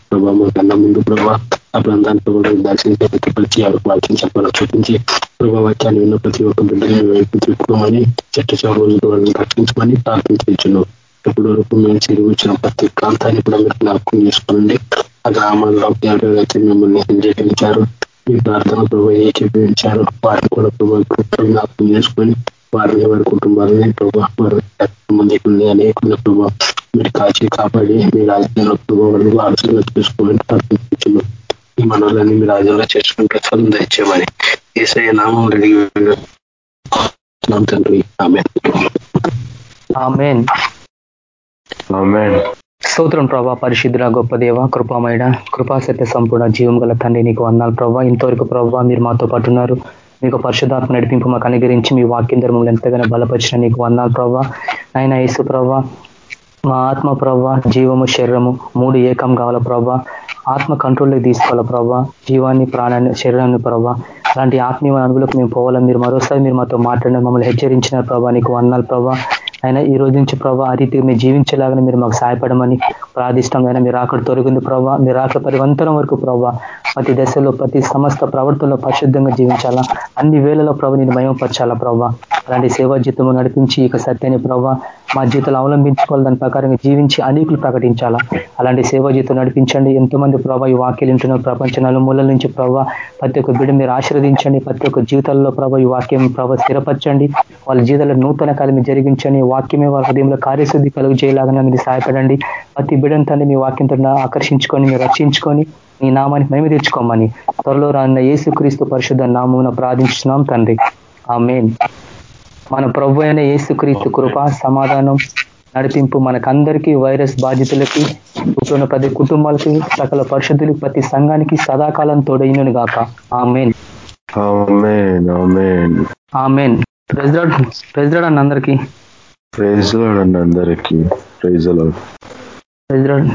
ప్రభావం కన్నా ముందు ప్రభావ ఆ ప్రాంతానికి కూడా దర్శించే ప్రతి ఆవిడకు వాక్యం చెప్పాలని చూపించి ప్రభావాక్యాన్ని విన్న ప్రతి ఒక్క బిడ్డని వైపు తిప్పుకోమని చెట్టు చివరి వాళ్ళని రక్షించమని ప్రార్థించున్నాం ఎప్పటి వరకు మేము తిరిగి వచ్చిన ప్రతి ప్రాంతాన్ని కూడా మీరు జ్ఞాపకం చేసుకోండి. ఆ గ్రామాల్లో ఎవరైతే మిమ్మల్ని అంగీకరించారు మీ ప్రార్థన ప్రభావ ఏకీభవించారు వారిని కూడా ప్రభావ జ్ఞాపకం చేసుకొని వారిని వారి కుటుంబాలని ప్రభావ వారి మందికి అనేక ప్రభావ మీరు కాచి కాపాడి మీ రాజకీయంలో ప్రభావాలు ఆలోచనలు చేసుకోవాలని ఈ మనోళ్ళని మీ రాజ్యంలో చేసుకుని ప్రతిఫలం తెచ్చామని ఏసఐ నామం అడిగి తండ్రి. ఆమె ఆమెన్. స్తోత్రం ప్రభా పరిశుద్ధుల గొప్ప దేవ కృపామైన కృపాసత్య సంపూర్ణ జీవం గల తండ్రి నీకు వందాలు ప్రభావ ఇంతవరకు ప్రభావ మీరు మాతో పాటు ఉన్నారు. మీకు పరిశుధాత్మ నడిపింపు మాకు అనుగరించి మీ వాక్యం ధర్మంలో ఎంతగానో బలపరిచిన నీకు వందాలు ప్రభావ ఆయన యేసు ప్రభావ మా ఆత్మ ప్రభావ జీవము శరీరము మూడు ఏకం కావాల ప్రభావ ఆత్మ కంట్రోల్లోకి తీసుకోవాల ప్రభా జీవాన్ని ప్రాణాన్ని శరీరాన్ని ప్రభావ అలాంటి ఆత్మీయ అనుగులకు మేము పోవాలా? మీరు మరోసారి మీరు మాతో మాట్లాడిన మమ్మల్ని హెచ్చరించిన ప్రభా నీకు వందాలు ప్రభావ అయినా ఈ రోజు నుంచి ప్రభావ ఆ రీతిగా మేము జీవించేలాగానే మీరు మాకు సహాయపడమని ప్రాదిష్టమైన మీరు అక్కడ తొలగింది ప్రభావ మీరు అక్కడ పరివంతరం వరకు ప్రభావ ప్రతి దశలో ప్రతి సమస్త ప్రవర్తనలో పరిశుద్ధంగా జీవించాలా? అన్ని వేళలో ప్రభు నేను మయంపరచాలా ప్రభావ అలాంటి సేవా జీతము నడిపించి ఇక సత్యాన్ని ప్రభావ మా జీవితాలు అవలంబించుకోవాలి. దాని ప్రకారంగా జీవించి అనేకులు ప్రకటించాలా? అలాంటి సేవా జీతం నడిపించండి. ఎంతో మంది ప్రభావ ఈ వాక్యాలు వింటున్న ప్రపంచ నలుమూలల నుంచి ప్రభావ ప్రతి ఒక్క బిడ్డ మీరు ఆశీర్వదించండి. ప్రతి ఒక్క జీవితాల్లో ప్రభావ ఈ వాక్యం ప్రభావ స్థిరపరచండి. వాళ్ళ జీవితంలో నూతన కాలం జరిగించండి. వాక్యమే వాళ్ళ హృదయంలో కార్యశుద్ధి కలుగు చేయలాగా మీరు సహాయపడండి. ప్రతి బిడ్డంతో మీ వాక్యంతో ఆకర్షించుకొని మీరు రక్షించుకొని మీ నామానికి మేము తెచ్చుకోమని త్వరలో రాన్న యేసుక్రీస్తు పరిశుద్ధ నామమున ప్రార్థించున్నాం తండ్రి. ఆ మెయిన్ మన ప్రభు అయిన యేసుక్రీస్తు కృప సమాధానం నడిపింపు మనకందరికీ వైరస్ బాధితులకి ఉన్న ప్రతి కుటుంబాలకి సకల పరిశుద్ధులకి ప్రతి సంఘానికి సదాకాలం తోడైనను గాక. ఆ మెయిన్ ఆ మెయిన్ ప్రెసిడెంట్ ప్రెసిడెంట్ అన్న అందరికీ. ప్రైజ్ అందరికీ. Praise president